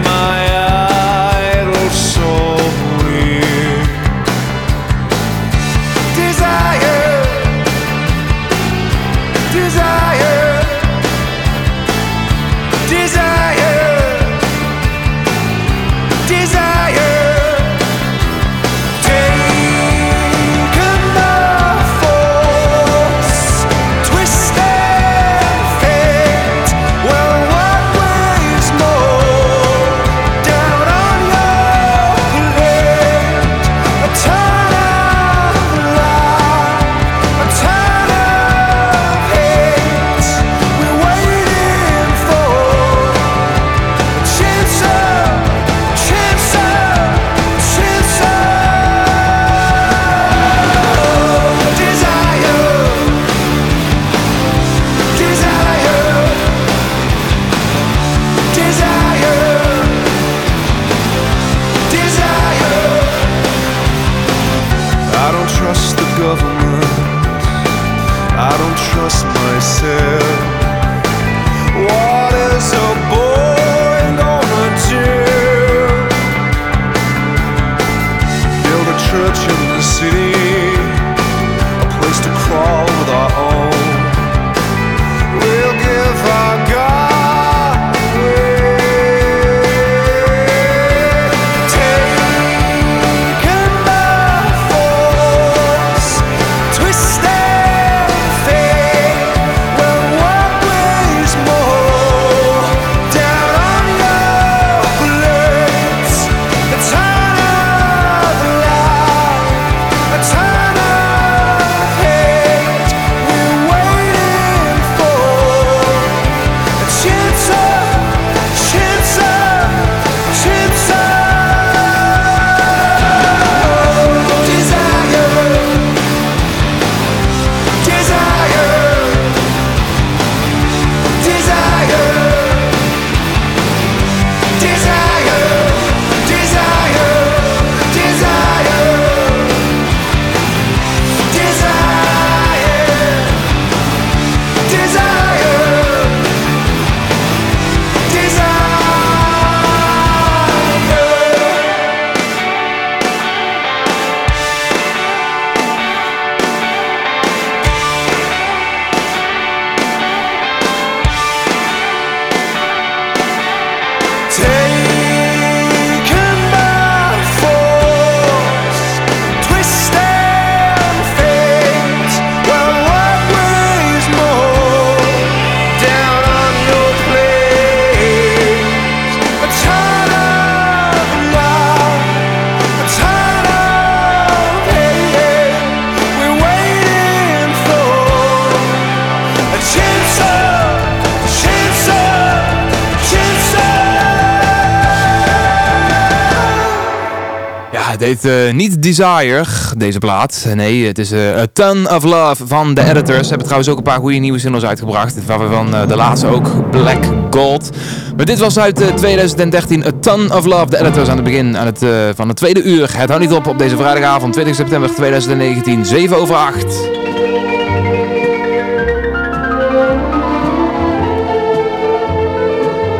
Speaker 1: niet Desire, deze plaat. Nee, het is eh, A Ton of Love van de Editors. Ze hebben trouwens ook een paar goede nieuwe singles uitgebracht. Waarvan uh, de laatste ook Black Gold. Maar dit was uit uh, 2013 A Ton of Love, de Editors aan het begin aan het, uh, van het tweede uur. Het houdt niet op op deze vrijdagavond 20 september 2019, 7 over 8.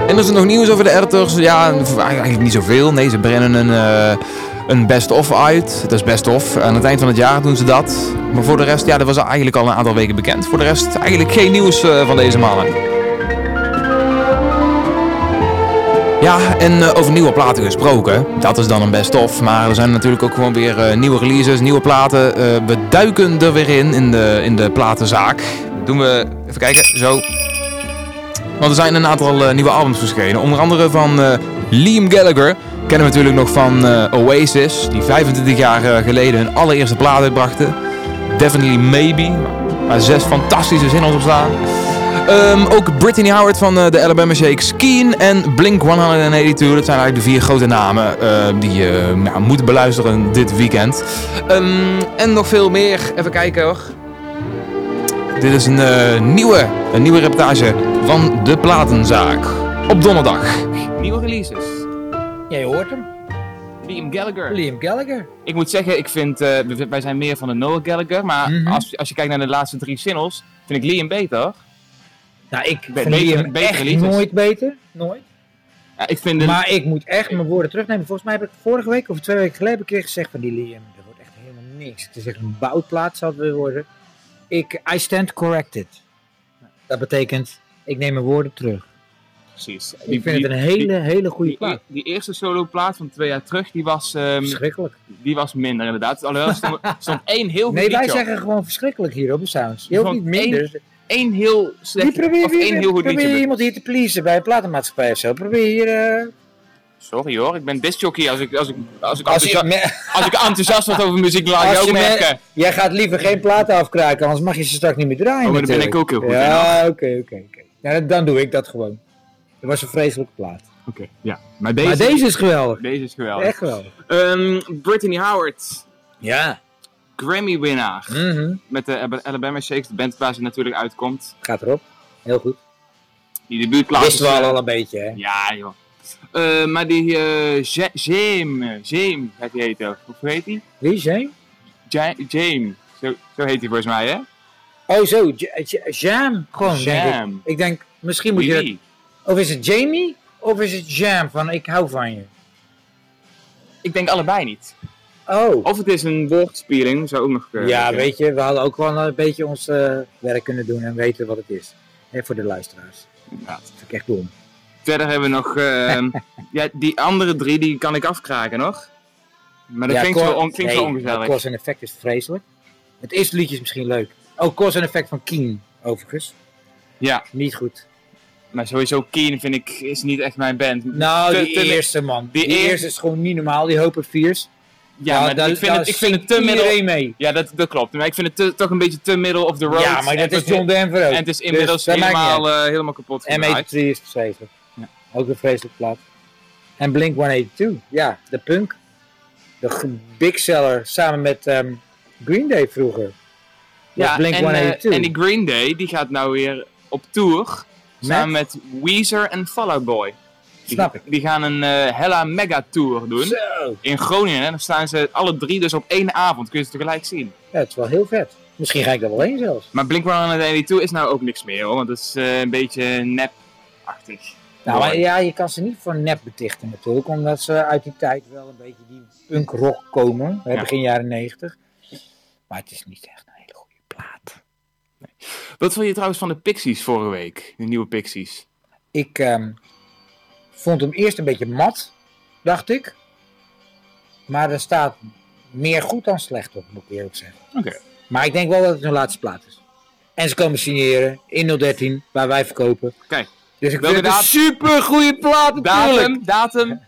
Speaker 1: En er nog nieuws over de editors. Ja, eigenlijk niet zoveel. Nee, ze brengen een, uh, een best-of uit. Dat is best-of. Aan het eind van het jaar doen ze dat. Maar voor de rest, ja, dat was eigenlijk al een aantal weken bekend. Voor de rest eigenlijk geen nieuws uh, van deze mannen. Ja, en uh, over nieuwe platen gesproken. Dat is dan een best-of. Maar er zijn natuurlijk ook gewoon weer nieuwe releases, nieuwe platen. we duiken er weer in, in de, in de platenzaak. Doen we, even kijken, zo. Want er zijn een aantal nieuwe albums verschenen. Onder andere van Liam Gallagher. Kennen we natuurlijk nog van uh, Oasis. Die 25 jaar geleden hun allereerste plaat uitbrachten. Definitely Maybe. Waar zes fantastische singles op staan. Um, ook Brittany Howard van de Alabama Shakes. Keen en Blink 182. Dat zijn eigenlijk de vier grote namen die je moet beluisteren dit weekend. En nog veel meer. Even kijken hoor. Dit is een nieuwe, een nieuwe reportage van de Platenzaak. Op donderdag. Gallagher.
Speaker 16: Liam Gallagher.
Speaker 1: Ik moet zeggen, ik vind, uh, wij zijn meer van de Noah Gallagher. Maar mm -hmm. als, als je kijkt naar de laatste drie singles, vind ik Liam beter.
Speaker 16: Nou, ik Be vind Liam beter echt nooit beter. Nooit.
Speaker 1: Ja, ik vind de...
Speaker 16: Maar ik moet echt mijn woorden terugnemen. Volgens mij heb ik vorige week of twee weken geleden een keer gezegd van die Liam. Dat wordt echt helemaal niks. Het is echt een bouwplaat zal het worden. Ik, I stand corrected. Dat betekent, ik neem mijn woorden terug.
Speaker 1: Precies.
Speaker 16: Ik die, vind die, het een hele, die, hele goede
Speaker 1: die,
Speaker 16: plaat.
Speaker 1: Die, eerste solo plaat van twee jaar terug, die was... Um,
Speaker 16: verschrikkelijk.
Speaker 1: Die was minder inderdaad. Alhoewel, er stond, stond één heel goed
Speaker 16: Nee, wij zeggen gewoon verschrikkelijk hier op de Sounds. Je hoeft niet minder.
Speaker 1: Één heel slecht,
Speaker 16: probeer,
Speaker 1: of één heel goed
Speaker 16: probeer
Speaker 1: liedje.
Speaker 16: iemand hier te pleasen bij een platenmaatschappij of zo. Probeer hier... Uh,
Speaker 1: Sorry hoor, ik ben discjockey als ik, als ik, als ik, als enthousiast, als ik enthousiast word over muziek, laat je ook merken.
Speaker 16: Jij gaat liever geen platen afkraken, anders mag je ze straks niet meer draaien.
Speaker 1: Oh, maar ben ik ook heel goed
Speaker 16: Ja, oké, oké, oké. Ja, dan doe ik dat gewoon. Dat was een vreselijke plaat.
Speaker 1: Oké, okay, ja. Maar deze,
Speaker 16: maar deze is geweldig.
Speaker 1: Deze is geweldig.
Speaker 16: Echt geweldig.
Speaker 1: Um, Brittany Howard.
Speaker 16: Ja.
Speaker 1: Grammy-winnaar.
Speaker 16: Mm -hmm.
Speaker 1: Met de Alabama Shakes, de band waar ze natuurlijk uitkomt.
Speaker 16: Gaat erop. Heel goed.
Speaker 1: Die debuutplaat.
Speaker 16: Wisten we al, al een beetje, hè?
Speaker 1: Ja, joh. Uh, maar die uh, James, James gaat hij heten. Hoe heet hij?
Speaker 16: Wie, James?
Speaker 1: Ja James, zo, zo heet hij volgens mij, hè?
Speaker 16: Oh, zo, Jam, gewoon,
Speaker 1: Jam.
Speaker 16: denk ik. Ik denk, misschien moet je. Of is het Jamie, of is het Jam, van ik hou van je?
Speaker 1: Ik denk allebei niet.
Speaker 16: Oh.
Speaker 1: Of het is een woordspeling, zou ook nog
Speaker 16: Ja, kunnen. weet je, we hadden ook wel een beetje ons werk kunnen doen en weten wat het is. Hè, voor de luisteraars.
Speaker 1: Ja.
Speaker 16: Dat vind ik echt dom.
Speaker 1: Verder hebben we nog, uh, ja, die andere drie die kan ik afkraken nog. Maar dat
Speaker 16: ja,
Speaker 1: klinkt, zo, on, klinkt
Speaker 16: nee,
Speaker 1: ongezellig.
Speaker 16: Cause and Effect is vreselijk. Het eerste liedje is misschien leuk. Oh, Cause and Effect van Keen, overigens.
Speaker 1: Ja.
Speaker 16: Niet goed.
Speaker 1: Maar sowieso Keen vind ik, is niet echt mijn band.
Speaker 16: Nou, te, die te, eerste man. Die, die eerste is gewoon niet normaal, die Hope Fears.
Speaker 1: Ja, maar dat, ik vind, het, ik vind het te middel.
Speaker 16: mee.
Speaker 1: Ja, dat, dat klopt. Maar ik vind het te, toch een beetje te middle of the road.
Speaker 16: Ja, maar dat is John Denver ook.
Speaker 1: En het is inmiddels dus, helemaal, uh, helemaal kapot
Speaker 16: M83 is verschreven. Ja. Ook een vreselijk plaat. En Blink 182. Ja, de punk. De big seller samen met um, Green Day vroeger.
Speaker 1: Ja, Blink en, 182. Uh, en die Green Day die gaat nou weer op tour. Samen met Weezer en Fall Out Boy. Die,
Speaker 16: Snap ik.
Speaker 1: Die gaan een uh, Hella Mega Tour doen.
Speaker 16: Zo.
Speaker 1: In Groningen. En dan staan ze alle drie dus op één avond. Kun je ze tegelijk zien.
Speaker 16: Ja, het is wel heel vet. Misschien ga ik daar wel heen zelfs.
Speaker 1: Maar Blink-182 is nou ook niks meer hoor. Want het is uh, een beetje nep-achtig.
Speaker 16: Nou, maar ja, je kan ze niet voor nep betichten natuurlijk. Omdat ze uit die tijd wel een beetje die punk-rock komen. Ja. Begin jaren 90. Maar het is niet echt een hele goede plaat.
Speaker 1: Nee. Wat vond je trouwens van de Pixies vorige week? De nieuwe Pixies.
Speaker 16: Ik... Um, vond hem eerst een beetje mat, dacht ik. Maar er staat meer goed dan slecht op, moet ik eerlijk zeggen.
Speaker 1: Oké. Okay.
Speaker 16: Maar ik denk wel dat het hun laatste plaat is. En ze komen signeren in 013, waar wij verkopen.
Speaker 1: Kijk.
Speaker 16: Dus ik vind het een super goede plaat
Speaker 1: Datum, datum.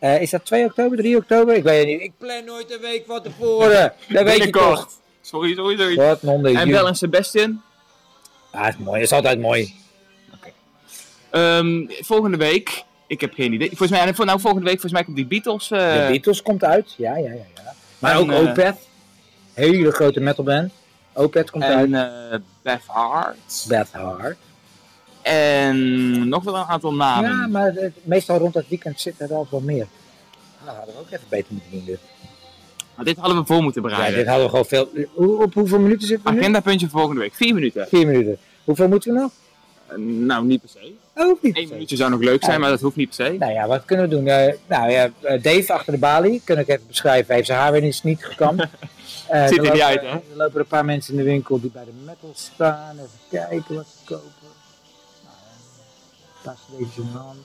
Speaker 16: uh, is dat 2 oktober, 3 oktober? Ik weet het niet. Ik plan nooit een week van tevoren. Dat weet je toch.
Speaker 1: Sorry, sorry, sorry.
Speaker 16: Wat,
Speaker 1: en Bel en Sebastian?
Speaker 16: Ja, is mooi. is altijd mooi.
Speaker 1: Oké. Okay. Um, volgende week Ik heb geen idee. Volgens mij, en nou, volgende week volgens mij komt die Beatles. eh,
Speaker 16: De Beatles komt uit, ja, ja, ja. ja. Maar
Speaker 1: En,
Speaker 16: ook
Speaker 1: eh,
Speaker 16: Opeth, hele grote metalband. Opeth komt
Speaker 1: En
Speaker 16: uit.
Speaker 1: eh Beth Hart.
Speaker 16: Beth Hart.
Speaker 1: En nog wel een aantal namen.
Speaker 16: Ja, maar het- meestal rond dat weekend zit er wel wat meer. Nou, hadden we ook even beter moeten doen dit.
Speaker 1: Maar dit hadden we voor moeten
Speaker 16: Ja,
Speaker 1: bereiden.
Speaker 16: dit hadden we gewoon veel... Hoe, op hoeveel minuten zitten we nu?
Speaker 1: Agendapuntje voor volgende week. Vier minuten.
Speaker 16: Vier minuten. Hoeveel moeten we nog?
Speaker 1: Eh, nou, niet per se.
Speaker 16: Oh, niet.
Speaker 1: Eén minuutje zou nog leuk zijn,
Speaker 16: Ja.
Speaker 1: maar dat hoeft niet per se.
Speaker 16: Nou ja, wat kunnen we doen? Eh, nou ja, eh, Dave achter de balie, kan ik even beschrijven, heeft zijn haar weer eens niet gekamd.
Speaker 1: Ziet er niet uit, hè?
Speaker 16: Er lopen een paar mensen in de winkel die bij de metal staan. Even kijken wat ze kopen. Nou, een paar cd's in de hand.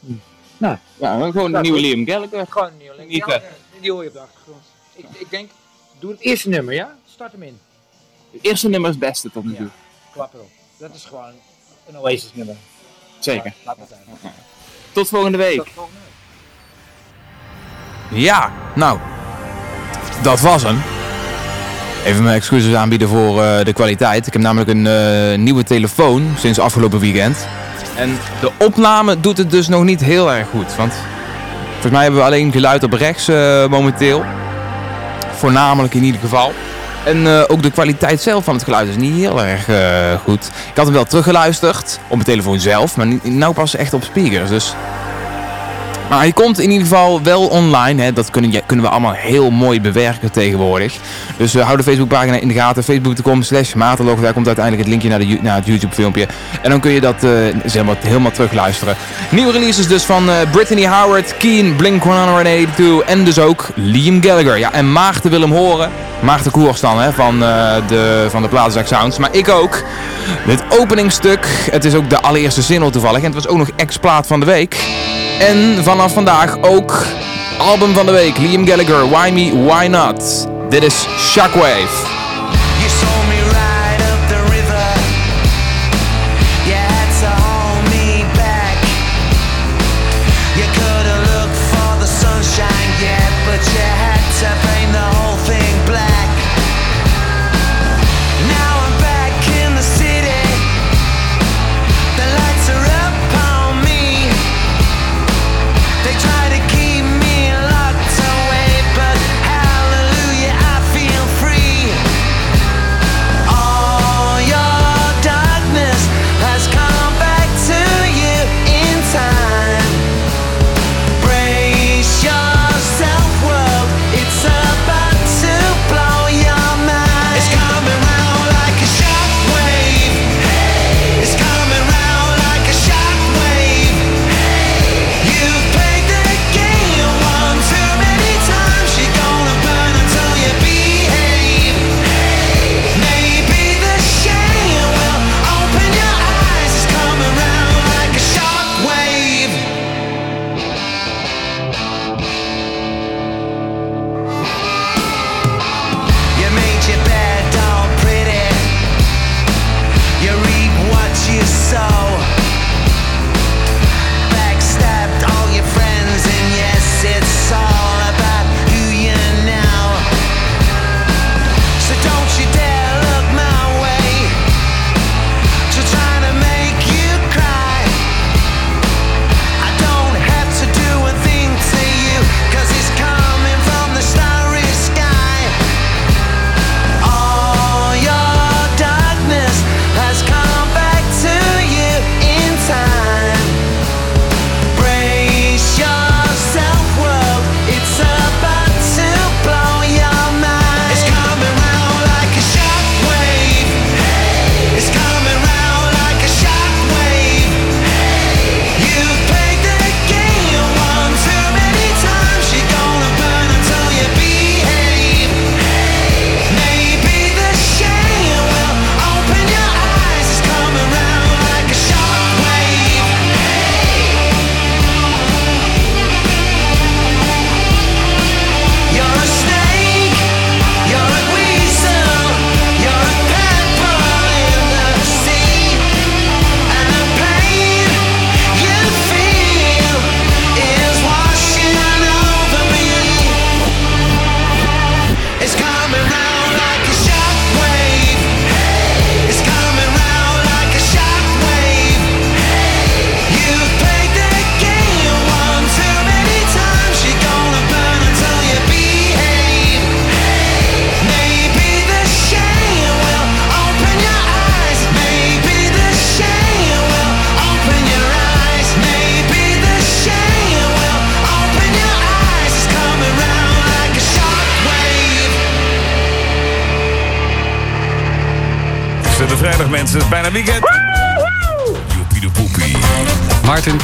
Speaker 16: Hm. Nou,
Speaker 1: Ja, gewoon een
Speaker 16: Nou,
Speaker 1: nieuwe
Speaker 16: goed.
Speaker 1: Liam Gallagher.
Speaker 16: Gewoon een nieuwe Ja,
Speaker 1: eh,
Speaker 16: Die hoor je op de achtergrond. Ik, ik denk, doe het eerste nummer, ja? Start hem in.
Speaker 1: Het eerste nummer is het beste tot nu toe.
Speaker 16: Klap erop. Dat is gewoon een Oasis nummer.
Speaker 1: Zeker.
Speaker 16: Laat het zijn.
Speaker 1: Tot volgende week.
Speaker 16: Tot volgende week.
Speaker 1: Ja, nou. Dat was hem. Even mijn excuses aanbieden voor eh, de kwaliteit. Ik heb namelijk een eh, nieuwe telefoon sinds afgelopen weekend. En de opname doet het dus nog niet heel erg goed. Want volgens mij hebben we alleen geluid op rechts eh, momenteel. Voornamelijk in ieder geval. En eh, ook de kwaliteit zelf van het geluid is niet heel erg eh, goed. Ik had hem wel teruggeluisterd op mijn telefoon zelf, maar niet, nou pas echt op speakers. Dus maar hij komt in ieder geval wel online. Hè. Dat kunnen, kunnen we allemaal heel mooi bewerken tegenwoordig. Dus uh, hou de Facebookpagina in de gaten. Facebook.com slash Materlog. Daar komt uiteindelijk het linkje naar, de, naar het YouTube filmpje. En dan kun je dat eh, is helemaal, helemaal terugluisteren. Nieuwe releases dus van eh, Brittany Howard, Keen, Blink-182 en dus ook Liam Gallagher. Ja, en Maarten wil hem horen. Maarten Koers dan hè, van, de, van de Platenzaak Sounds. Maar ik ook. Dit openingstuk. Het is ook de allereerste single toevallig. En het was ook nog ex-plaat van de week. En vanaf vandaag ook album van de week. Liam Gallagher, Why Me, Why Not. Dit is Shockwave.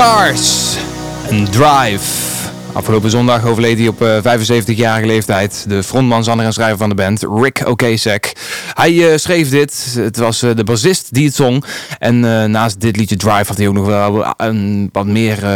Speaker 1: Cars en Drive. Afgelopen zondag overleed hij op eh, 75-jarige leeftijd. De frontman, zanger en schrijver van de band, Rick Ocasek. Hij eh, schreef dit. Het was eh, de bassist die het zong. En eh, naast dit liedje Drive had hij ook nog wel een, wat, meer,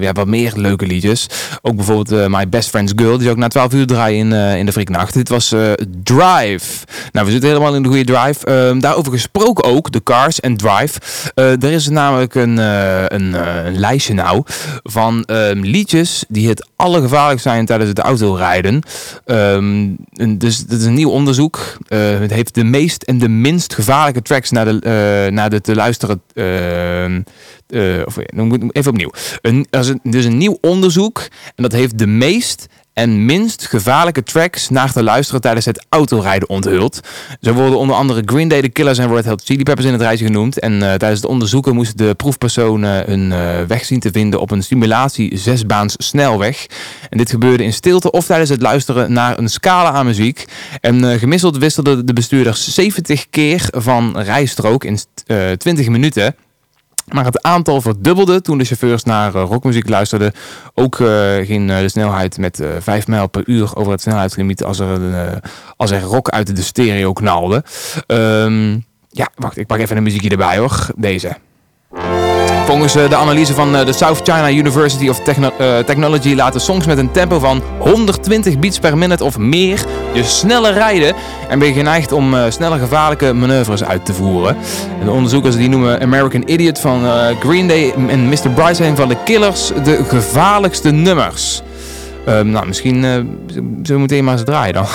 Speaker 1: ja, wat meer leuke liedjes. Ook bijvoorbeeld My Best Friend's Girl. Die zou ook na 12 uur draaien in, in de Friknacht. Dit was Drive. Nou, we zitten helemaal in de goede Drive. Ehm, daarover gesproken ook, de Cars en Drive. Er is namelijk een, een, een lijstje nou van ehm, liedjes die het allergevaarlijkst zijn tijdens het autorijden. En dus het is een nieuw onderzoek. Het heeft de meest en de minst gevaarlijke tracks naar de, eh, naar de te luisteren ehm, eh, of, even opnieuw. Een, een, dus een nieuw onderzoek en dat heeft de meest en minst gevaarlijke tracks naar te luisteren tijdens het autorijden onthuld. Zo worden onder andere Green Day, The Killers en Red Hot Chili Peppers in het rijtje genoemd. En eh, tijdens het onderzoeken moesten de proefpersonen een eh, weg zien te vinden op een simulatie zesbaans snelweg. En dit gebeurde in stilte of tijdens het luisteren naar een scala aan muziek. En eh, gemiddeld wisselden de bestuurders 70 keer van rijstrook in eh 20 minuten. Maar het aantal verdubbelde toen de chauffeurs naar eh, rockmuziek luisterden. Ook eh, ging eh, de snelheid met eh 5 mijl per uur over het snelheidslimiet als er, als er rock uit de stereo knalde. Ehm, ja, wacht, ik pak even een muziekje erbij hoor. Deze. Volgens eh, de analyse van eh, de South China University of eh, Technology laten songs met een tempo van 120 beats per minute of meer je sneller rijden en ben je geneigd om eh, snelle gevaarlijke manoeuvres uit te voeren. En de onderzoekers die noemen American Idiot van Green Day en Mr. Brightside van de Killers de gevaarlijkste nummers. Ehm, nou, misschien zullen we meteen maar eens draaien dan.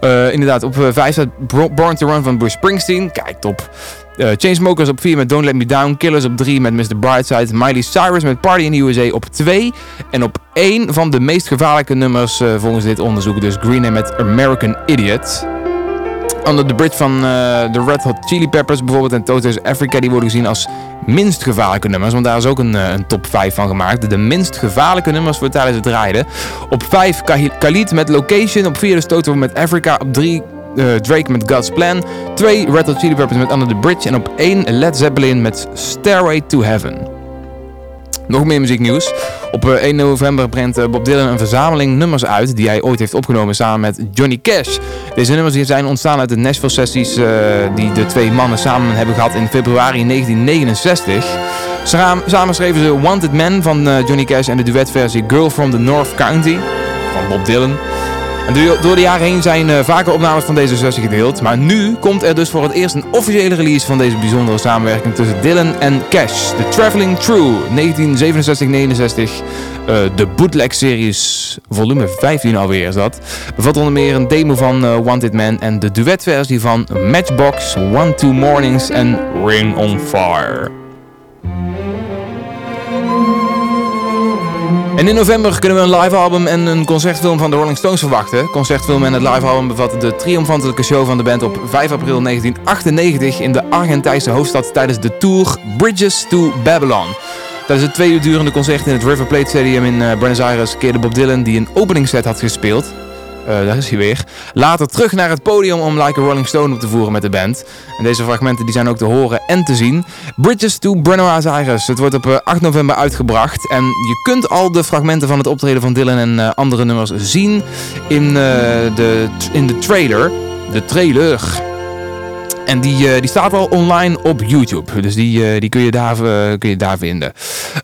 Speaker 1: Inderdaad, op 5 staat Born to Run van Bruce Springsteen. Kijk, top. Eh, Chainsmokers op 4 met Don't Let Me Down. Killers op 3 met Mr. Brightside. Miley Cyrus met Party in the USA op 2. En op 1 van de meest gevaarlijke nummers eh, volgens dit onderzoek. Dus Green met American Idiot. Under the Bridge van eh, de Red Hot Chili Peppers bijvoorbeeld en Toto's Africa, die worden gezien als minst gevaarlijke nummers. Want daar is ook een, een top 5 van gemaakt. De minst gevaarlijke nummers voor tijdens het rijden. Op 5 Khalid met Location. Op 4 dus Toto met Africa. Op 3 Drake met God's Plan. 2 Red Hot Chili Peppers met Under the Bridge. En op 1 Led Zeppelin met Stairway to Heaven. Nog meer muzieknieuws. Op eh, 1 november brengt eh, Bob Dylan een verzameling nummers uit die hij ooit heeft opgenomen samen met Johnny Cash. Deze nummers zijn ontstaan uit de Nashville sessies eh, die de twee mannen samen hebben gehad in februari 1969. Samen, schreven ze Wanted Man van eh, Johnny Cash en de duetversie Girl from the North County van Bob Dylan. En door- de jaren heen zijn eh, vaker opnames van deze sessie gedeeld. Maar nu komt er dus voor het eerst een officiële release van deze bijzondere samenwerking tussen Dylan en Cash. The Traveling True 1967-69. Eh, de bootleg-series volume 15 alweer is dat. Bevat onder meer een demo van eh, Wanted Man en de duetversie van Matchbox, One Two Mornings en Ring on Fire. In november kunnen we een live album en een concertfilm van de Rolling Stones verwachten. Concertfilm en het live album bevatten de triomfantelijke show van de band op 5 april 1998 in de Argentijnse hoofdstad tijdens de tour Bridges to Babylon. Tijdens het twee uur durende concert in het River Plate Stadium in eh, Buenos Aires keerde Bob Dylan, die een openingsset had gespeeld, eh, daar is hij weer. Later terug naar het podium om Like a Rolling Stone op te voeren met de band. En deze fragmenten die zijn ook te horen en te zien. Bridges to Buenos Aires. Het wordt op eh, 8 november uitgebracht. En je kunt al de fragmenten van het optreden van Dylan en eh, andere nummers zien in, eh, de, in de trailer. De trailer. En die, eh, die staat al online op YouTube. Dus die, eh, die kun, je daar, eh, kun je daar vinden.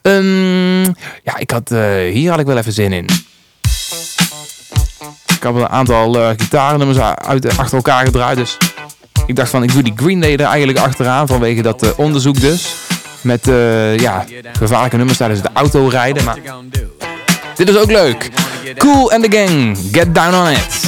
Speaker 1: Ehm, ja, ik had, eh, hier had ik wel even zin in. Ik heb een aantal eh gitarennummers uit, achter elkaar gedraaid. Dus ik dacht van, ik doe die Green Day er eigenlijk achteraan. Vanwege dat eh, onderzoek dus. Met eh, ja, gevaarlijke nummers tijdens het autorijden. Maar dit is ook leuk. Cool and the Gang, Get Down On It.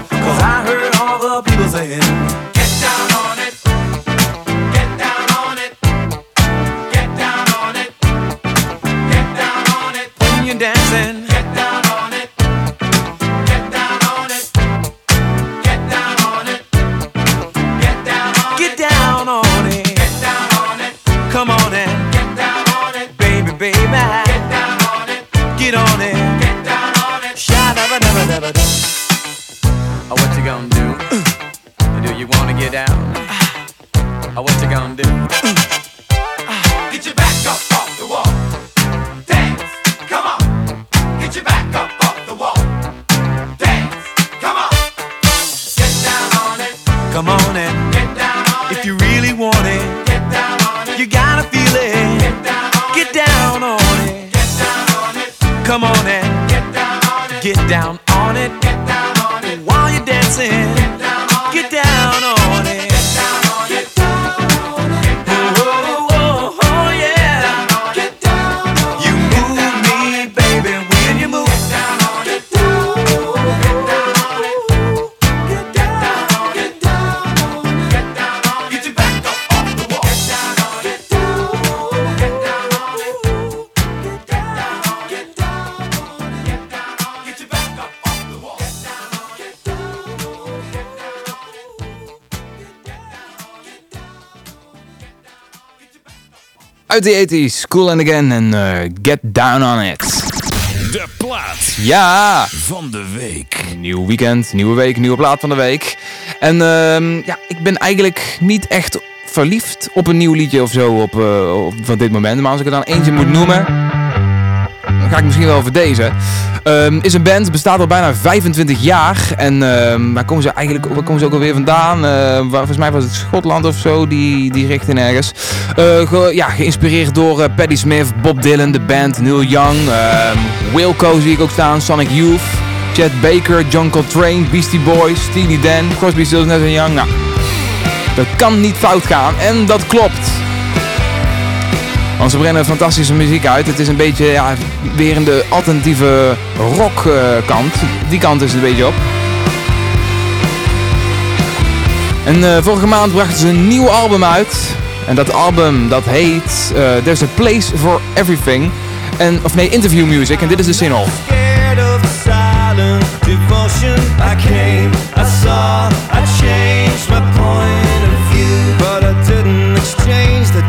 Speaker 1: Uit de 80s, Cool and Again en eh, Get Down on It.
Speaker 5: De plaat
Speaker 1: Ja!
Speaker 5: van de week.
Speaker 1: Nieuw weekend, nieuwe week, nieuwe plaat van de week. En ehm, ja, ik ben eigenlijk niet echt verliefd op een nieuw liedje of zo op, eh, op, van dit moment. Maar als ik er dan eentje moet noemen, dan ga ik misschien wel voor deze. Ehm, is een band, bestaat al bijna 25 jaar. En ehm, waar komen ze eigenlijk waar komen ze ook alweer vandaan? Waar, volgens mij was het Schotland of zo, die, die richting ergens. Eh, ja, geïnspireerd door eh, Patti Smith, Bob Dylan, de band, Neil Young. Wilco zie ik ook staan, Sonic Youth. Chet Baker, John Coltrane, Beastie Boys, Steely Dan, Crosby, Stills, Nash Young. Nou, dat kan niet fout gaan. En dat klopt. Want ze brengen fantastische muziek uit. Het is een beetje ja, weer in de alternatieve rock eh, kant. Die kant is het een beetje op. En eh, vorige maand brachten ze een nieuw album uit. En dat album dat heet eh, There's a Place for Everything. En, of nee, Interview Music. En dit is de single.
Speaker 12: devotion. My point of view, but I didn't exchange the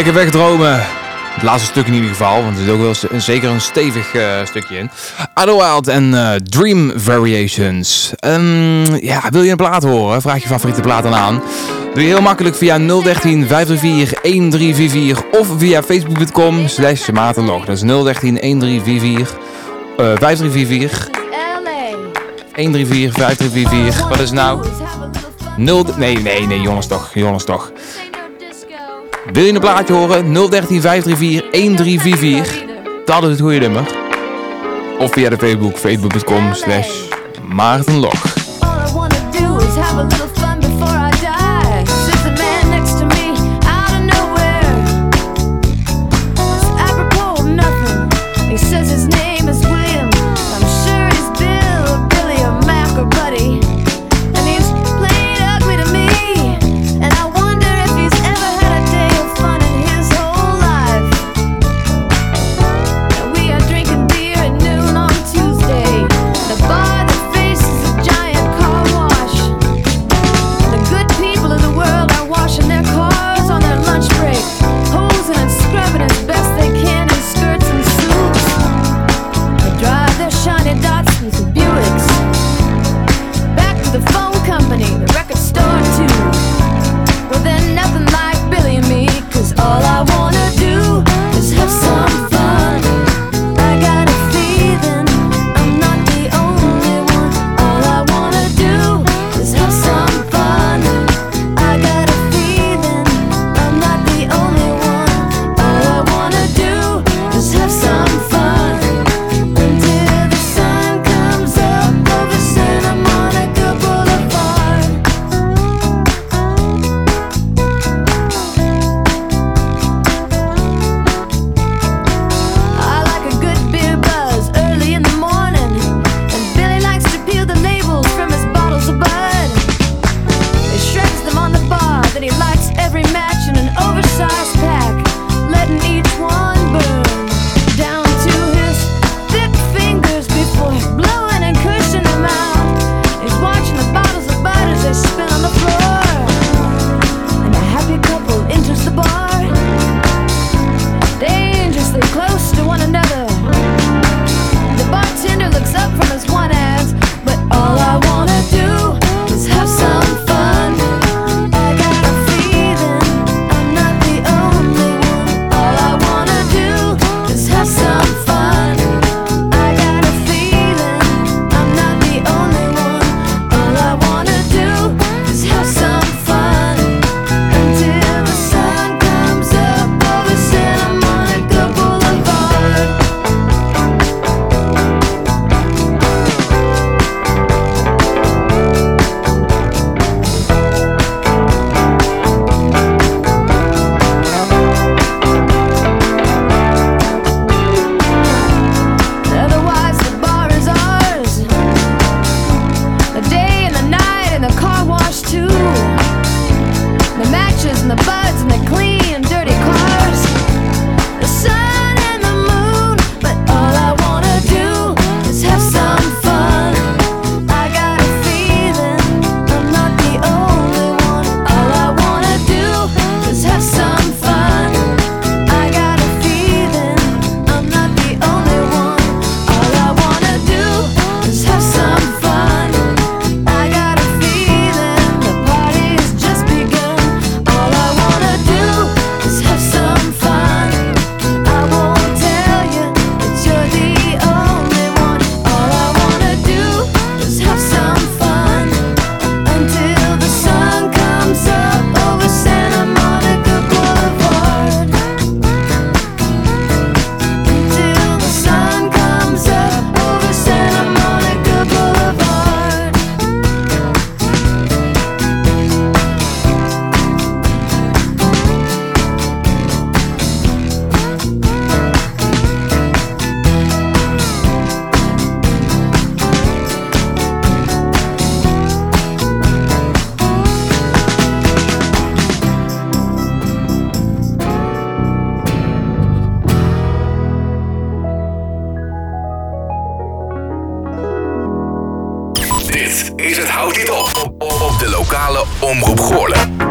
Speaker 17: Lekker wegdromen. Het laatste stuk in ieder geval, want er zit ook wel zeker een stevig eh, stukje in. Wild en eh, Dream Variations. Ehm, ja, wil je een plaat horen? Vraag je favoriete plaat aan. Doe je heel makkelijk via 013 534 1344 of via facebook.com slash matenlog. Dat is 013 1344 uh, 5344 134 5344. Wat is nou? 0, nee, nee, nee, jongens toch, jongens toch. Wil je een plaatje horen? 013 534 1344. Dat is het goede nummer. Of via de Facebook, facebook.com slash Maartenlog.
Speaker 18: Is
Speaker 3: het Houd Dit Op op de lokale Omroep Goorlen.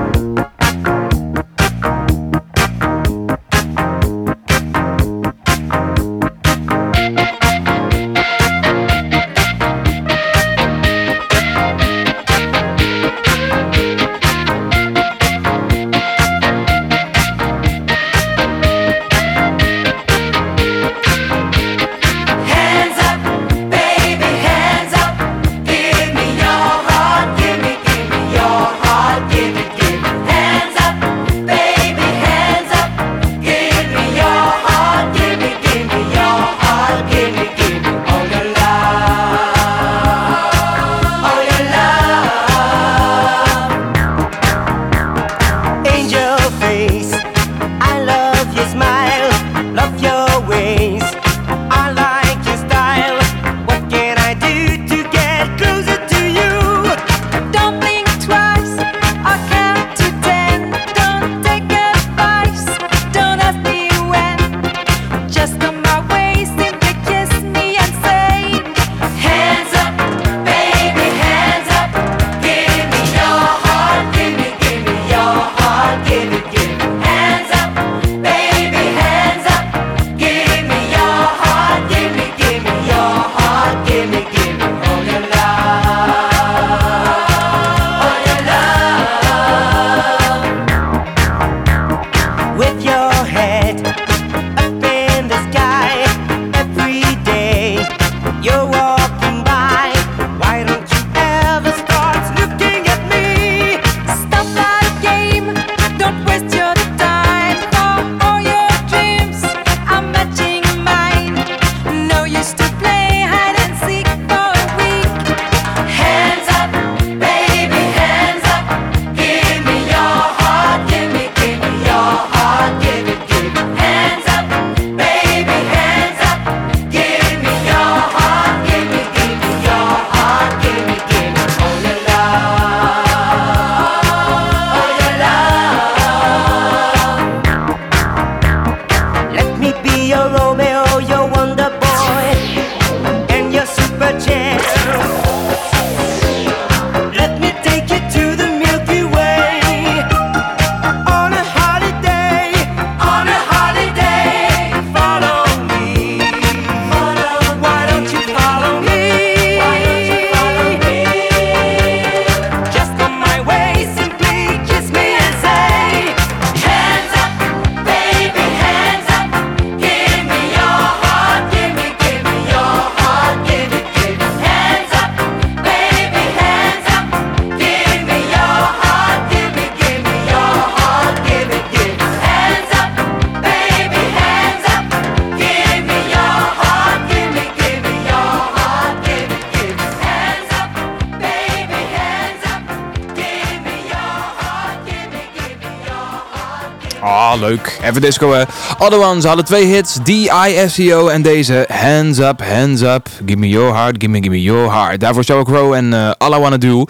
Speaker 1: Even disco. eh. Other Ones hadden twee hits. D-I-S-C-O en deze. Hands Up, Hands Up. Give me your heart, give me, give me your heart. Daarvoor Show Crow en eh, All I Wanna Do.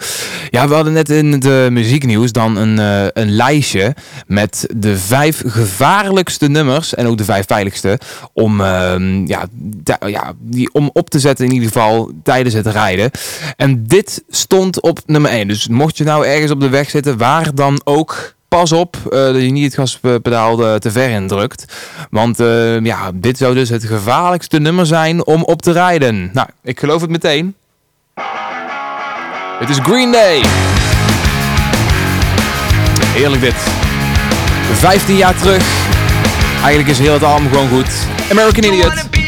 Speaker 1: Ja, we hadden net in het eh, muzieknieuws dan een, een lijstje met de vijf gevaarlijkste nummers en ook de vijf veiligste om, ehm, ja, ja, die, om op te zetten in ieder geval tijdens het rijden. En dit stond op nummer 1. Dus mocht je nou ergens op de weg zitten waar dan ook pas op eh, dat je niet het gaspedaal eh, te ver indrukt. Want eh, ja, dit zou dus het gevaarlijkste nummer zijn om op te rijden. Nou, ik geloof het meteen. Het is Green Day. Heerlijk dit. 15 jaar terug. Eigenlijk is heel het album gewoon goed. American Idiot.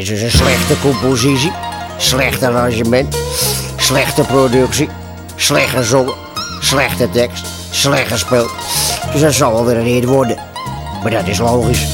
Speaker 11: Is
Speaker 19: een slechte compositie, slecht arrangement, slechte productie, slecht gezongen, slechte tekst, slecht gespeeld. Dus dat zal wel weer een hit worden. Maar dat is logisch.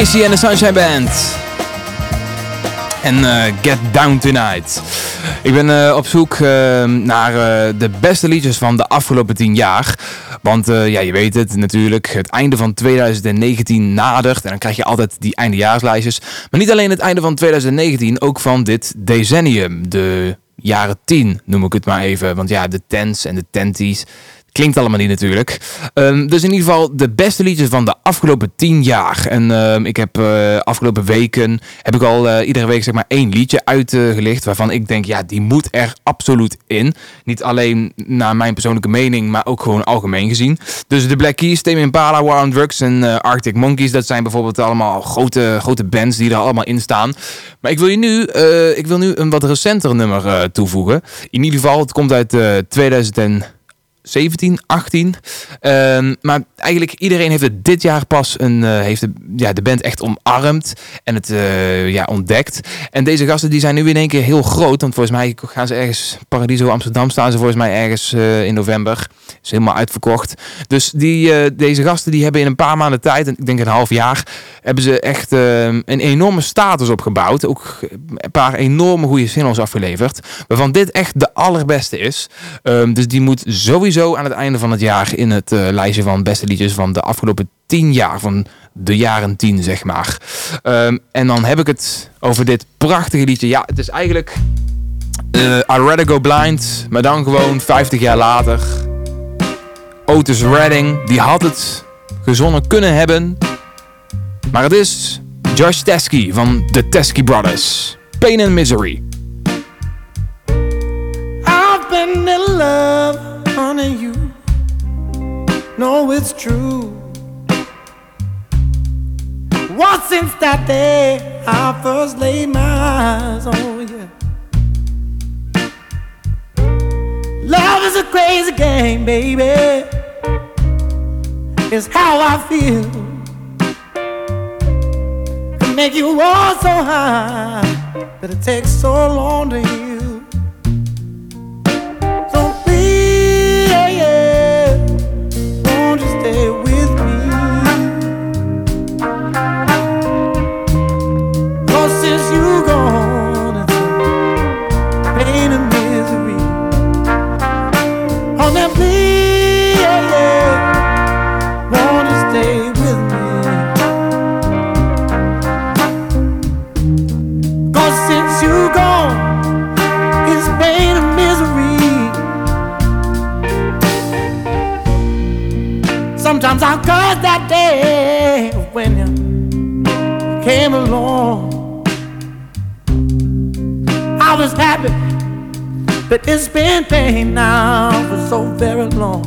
Speaker 1: En de Sunshine Band. En eh, Get Down Tonight. Ik ben eh, op zoek eh, naar eh, de beste liedjes van de afgelopen 10 jaar. Want ja, je weet het natuurlijk, het einde van 2019 nadert. En dan krijg je altijd die eindejaarslijstjes. Maar niet alleen het einde van 2019, ook van dit decennium. De jaren 10 noem ik het maar even. Want ja, de tens en de tenties. Klinkt allemaal niet natuurlijk. Ehm, dus in ieder geval de beste liedjes van de afgelopen 10 jaar. En ehm, ik heb eh, afgelopen weken heb ik al eh, iedere week zeg maar één liedje uitgelicht. waarvan ik denk, ja, die moet er absoluut in. Niet alleen naar mijn persoonlijke mening, maar ook gewoon algemeen gezien. Dus de Black Keys, Tame Impala, War on Drugs en eh, Arctic Monkeys. Dat zijn bijvoorbeeld allemaal grote, grote bands die er allemaal in staan. Maar ik wil je nu, ik wil nu een wat recenter nummer toevoegen. In ieder geval, het komt uit eh 2000 en 17, 18. Ehm, maar eigenlijk iedereen heeft het dit jaar pas een, eh, heeft de, ja, de band echt omarmd en het eh, ja, ontdekt. En deze gasten die zijn nu in één keer heel groot. Want volgens mij gaan ze ergens, Paradiso Amsterdam staan ze volgens mij ergens eh, in november. Is helemaal uitverkocht. Dus die, deze gasten die hebben in een paar maanden tijd, ik denk een half jaar, hebben ze echt eh, een enorme status opgebouwd. Ook een paar enorme goede singles afgeleverd. Waarvan dit echt de allerbeste is. Ehm, dus die moet sowieso aan het einde van het jaar in het eh, lijstje van beste liedjes van de afgelopen 10 jaar. Van de jaren 10, zeg maar. Ehm, en dan heb ik het over dit prachtige liedje. Ja, het is eigenlijk eh I Rather Go Blind, maar dan gewoon 50 jaar later. Otis Redding, die had het gezongen kunnen hebben. Maar het is Josh Teskey van de Teskey Brothers. Pain and Misery.
Speaker 20: I've been in love, you know it's true. What since that day I first laid my eyes on oh, you. Love is a crazy game, baby. It's how I feel. Can make you walk so high, but it takes so long to heal. Sometimes I curse that day when you came along. I was happy, but it's been pain now for so very long.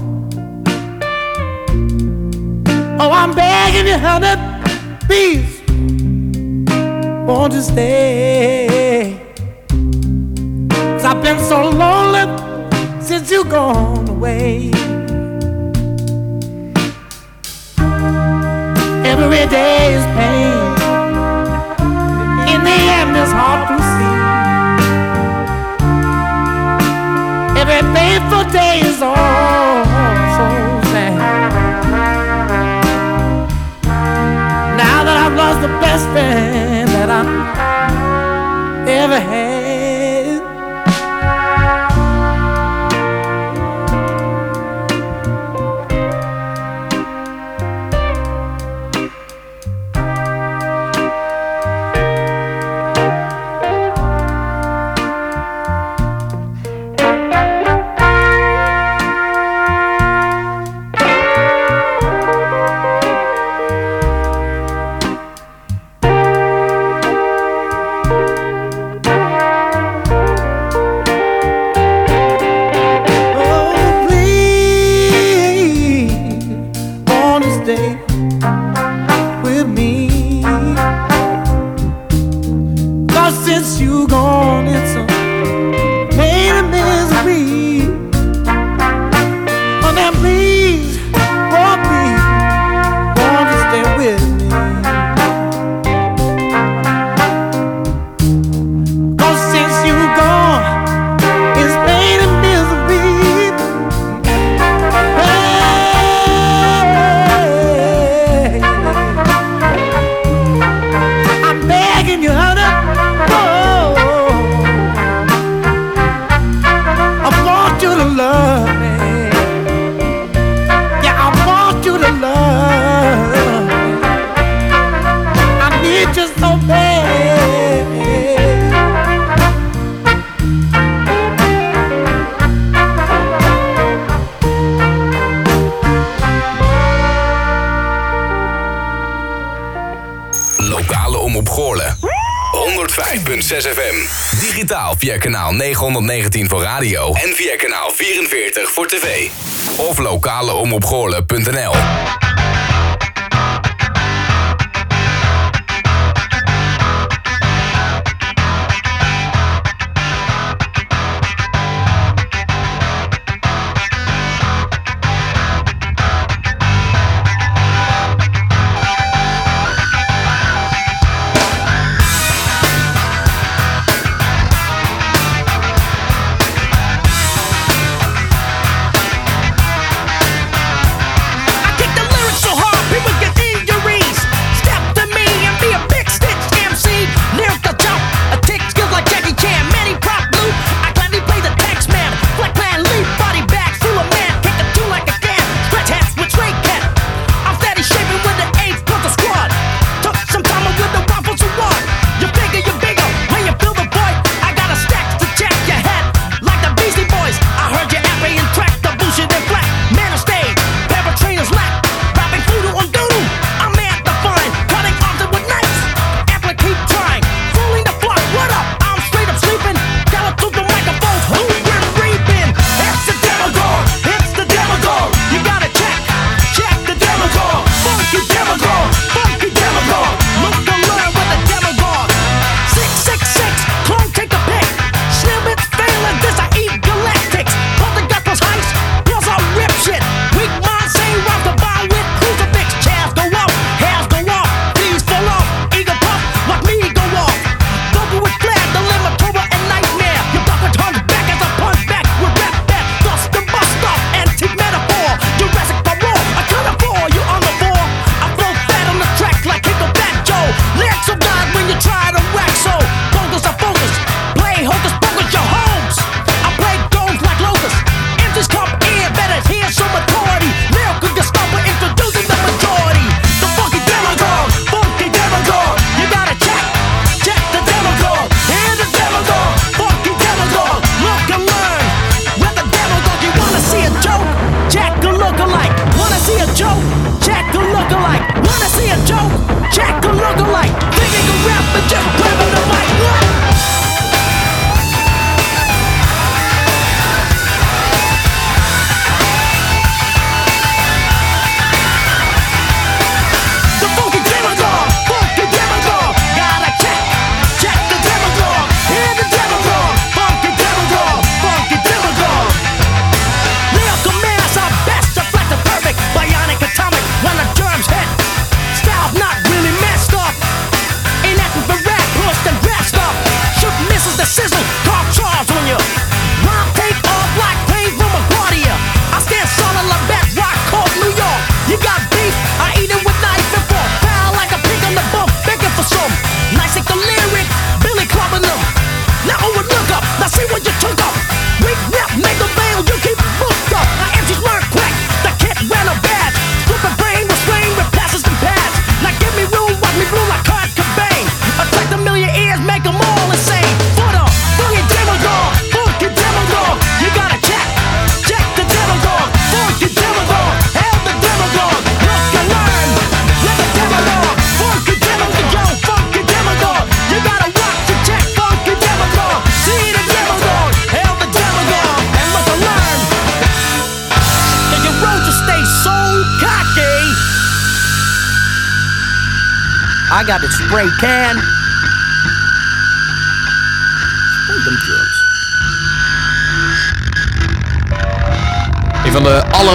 Speaker 20: Oh, I'm begging you, honey, please, won't you stay? Cause I've been so lonely since you gone away. Every day is pain. In the end, it's hard to see. Every painful day is all so sad. Now that I've lost the best friend that I ever had.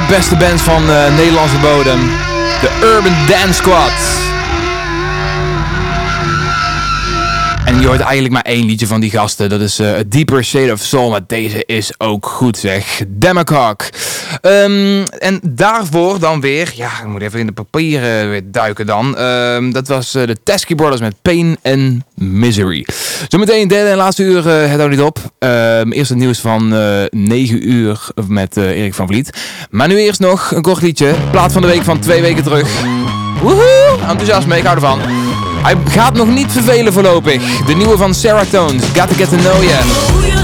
Speaker 21: beste
Speaker 1: band van uh, Nederlandse bodem. De Urban Dance Squad. En je hoort eigenlijk maar één liedje van die gasten. Dat is eh, A Deeper Shade of Soul. Maar deze is ook goed zeg. Democock Ehm, en daarvoor dan weer, ja, ik moet even in de papieren weer duiken dan. Ehm, dat was eh, de Teskey Brothers met Pain and Misery. Zometeen derde en laatste uur, eh, het houdt niet op. Ehm, eerst het nieuws van eh, uh, 9 uur met Erik van Vliet. Maar nu eerst nog een kort liedje. Plaat van de week van twee weken terug. Woehoe! Enthousiasme, ik hou ervan. Hij gaat nog niet vervelen voorlopig. De nieuwe van Sarah Tones, Gotta Get To Know You.